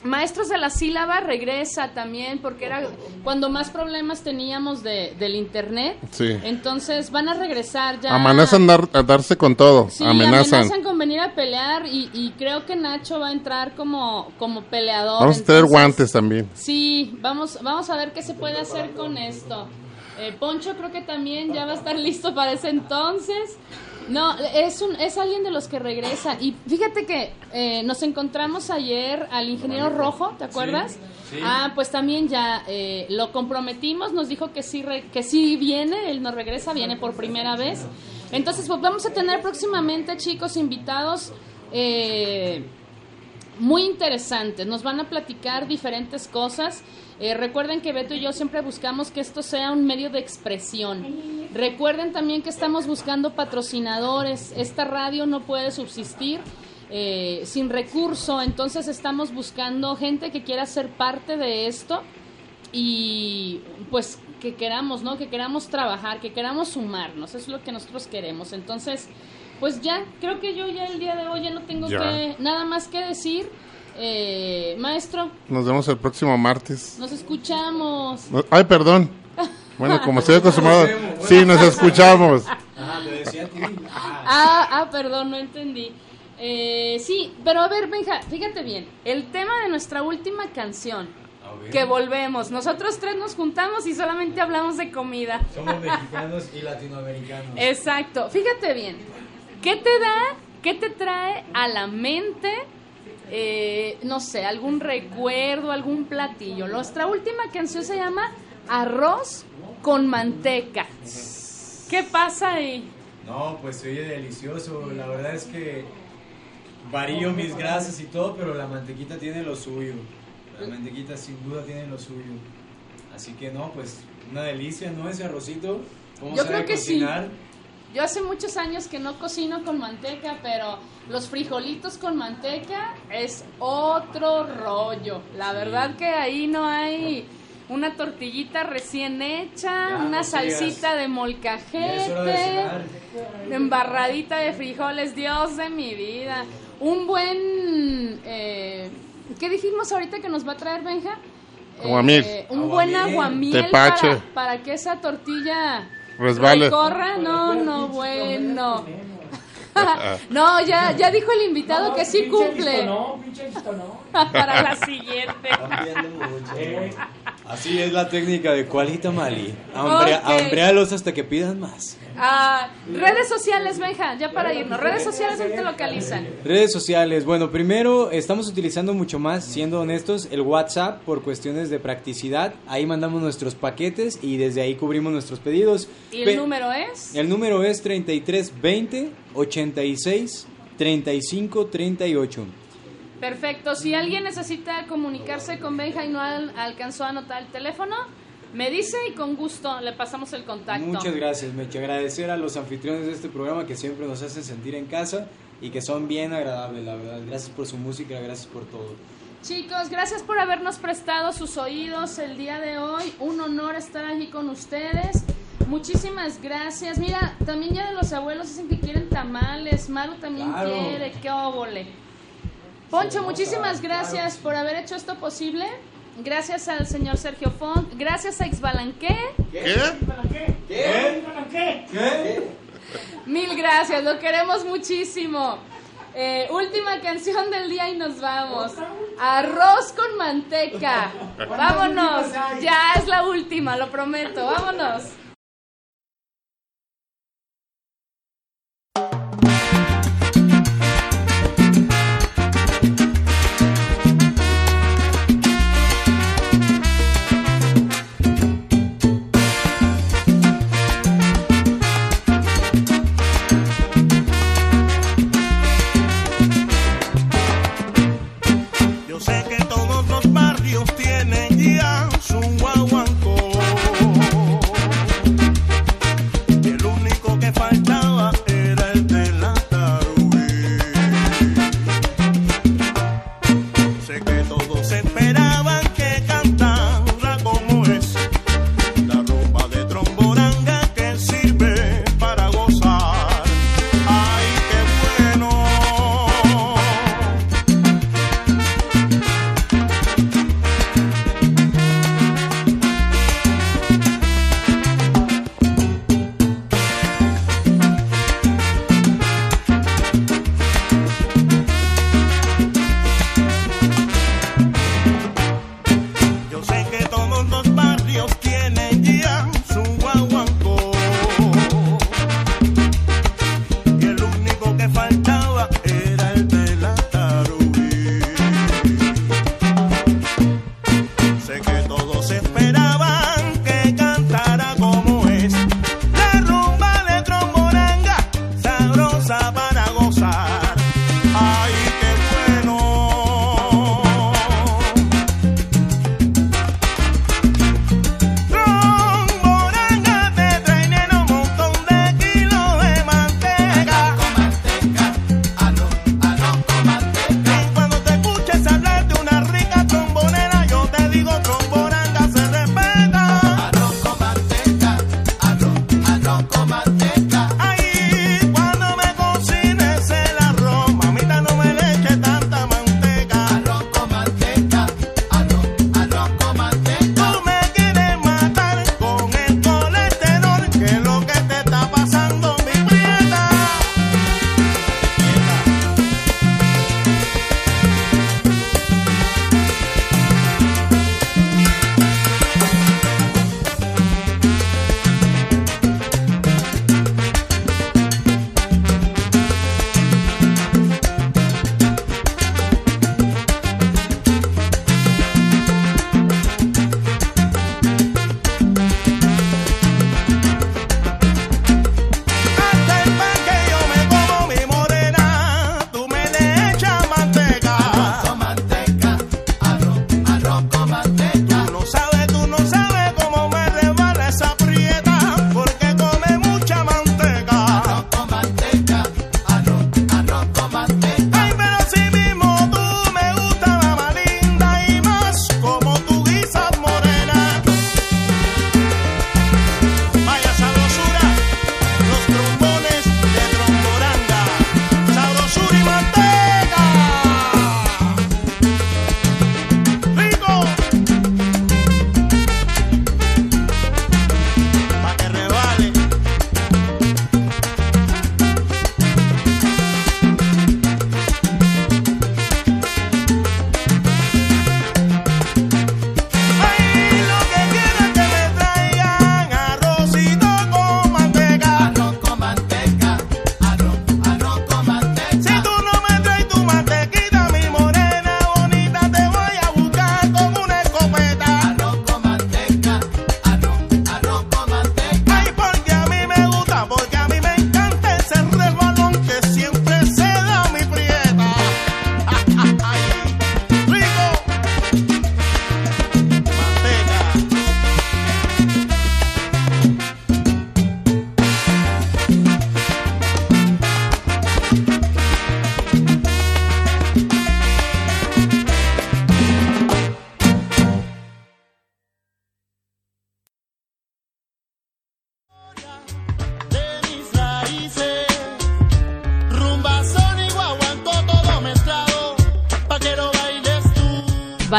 Maestros de la Sílaba regresa también porque era cuando más problemas teníamos de, del internet. Sí. Entonces van a regresar ya. Amenazan dar- a darse con todo. Sí, amenazan. amenazan con venir a pelear y, y creo que Nacho va a entrar como, como peleador. Vamos a tener guantes también. Sí, vamos, vamos a ver qué se puede hacer con esto. Eh, Poncho creo que también ya va a estar listo para ese entonces. No, es, un, es alguien de los que regresa. Y fíjate que eh, nos encontramos ayer al ingeniero Rojo, ¿te acuerdas? sí. Ah, pues también ya eh, lo comprometimos, nos dijo que sí, re- que sí viene, él nos regresa, viene por primera vez. Entonces, pues vamos a tener próximamente, chicos, invitados. eh, muy interesantes. Nos van a platicar diferentes cosas. Eh, recuerden que Beto y yo siempre buscamos que esto sea un medio de expresión. Recuerden también que estamos buscando patrocinadores. Esta radio no puede subsistir eh, sin recurso, entonces estamos buscando gente que quiera ser parte de esto y pues que queramos, ¿no? Que queramos trabajar, que queramos sumarnos. Es lo que nosotros queremos. Entonces, pues ya, creo que yo ya el día de hoy ya no tengo Ya. que nada más que decir. Eh, maestro, Nos vemos el próximo martes. nos escuchamos. No- Ay, perdón. Bueno, como estoy acostumbrado. Sí, nos escuchamos. Ajá, te decía a ti. Ah, ah, perdón, no entendí. Eh, sí, pero a ver, Benja, fíjate bien. El tema de nuestra última canción, que volvemos. Nosotros tres nos juntamos y solamente hablamos de comida. Somos mexicanos y latinoamericanos. Exacto. Fíjate bien. ¿Qué te da, qué te trae a la mente, eh, no sé, algún recuerdo, algún platillo? Nuestra última canción se llama Arroz con manteca. ¿Qué pasa ahí? No, pues se oye delicioso. La verdad es que varío mis grasas y todo, pero la mantequita tiene lo suyo. La mantequita sin duda tiene lo suyo. Así que no, pues una delicia, ¿no? Ese arrocito. ¿Cómo Yo sabe creo que sí. Yo hace muchos años que no cocino con manteca, pero los frijolitos con manteca es otro rollo. La verdad que ahí no hay una tortillita recién hecha, Ya, una no salsita de molcajete, embarradita de frijoles, Dios de mi vida. Un buen... Eh, ¿Qué dijimos ahorita que nos va a traer Benja? Aguamiel. Eh, un buen Aguamiel. para que esa tortilla Resbale. recorra. No, no, bueno. no, ya, ya dijo el invitado que sí cumple. Para la siguiente. Así es la técnica de Qualita Mali. Hambrealos hasta que pidan más. Ah, redes sociales, Benja, ya para irnos. Redes sociales, ¿dónde te localizan? Redes sociales, bueno, primero estamos utilizando mucho más, siendo honestos, el WhatsApp por cuestiones de practicidad. Ahí mandamos nuestros paquetes y desde ahí cubrimos nuestros pedidos. ¿Y el Pe- número es? El número es 3320 86 35 38. Perfecto. Si alguien necesita comunicarse con Benja y no al- alcanzó a anotar el teléfono, me dice y con gusto le pasamos el contacto. Muchas gracias, Meche. Agradecer a los anfitriones de este programa que siempre nos hacen sentir en casa y que son bien agradables, la verdad. Gracias por su música, gracias por todo. Chicos, gracias por habernos prestado sus oídos el día de hoy. Un honor estar aquí con ustedes. Muchísimas gracias. Mira, también ya de los abuelos dicen que quieren tamales. Maru también Claro. quiere. Qué óvole. Poncho, muchísimas gracias por haber hecho esto posible. Gracias al señor Sergio Font. Gracias a Exbalanqué. ¿Qué? ¿Qué? Mil gracias, lo queremos muchísimo. Eh, última canción del día y nos vamos. Arroz con manteca. Vámonos. Ya es la última, lo prometo. Vámonos.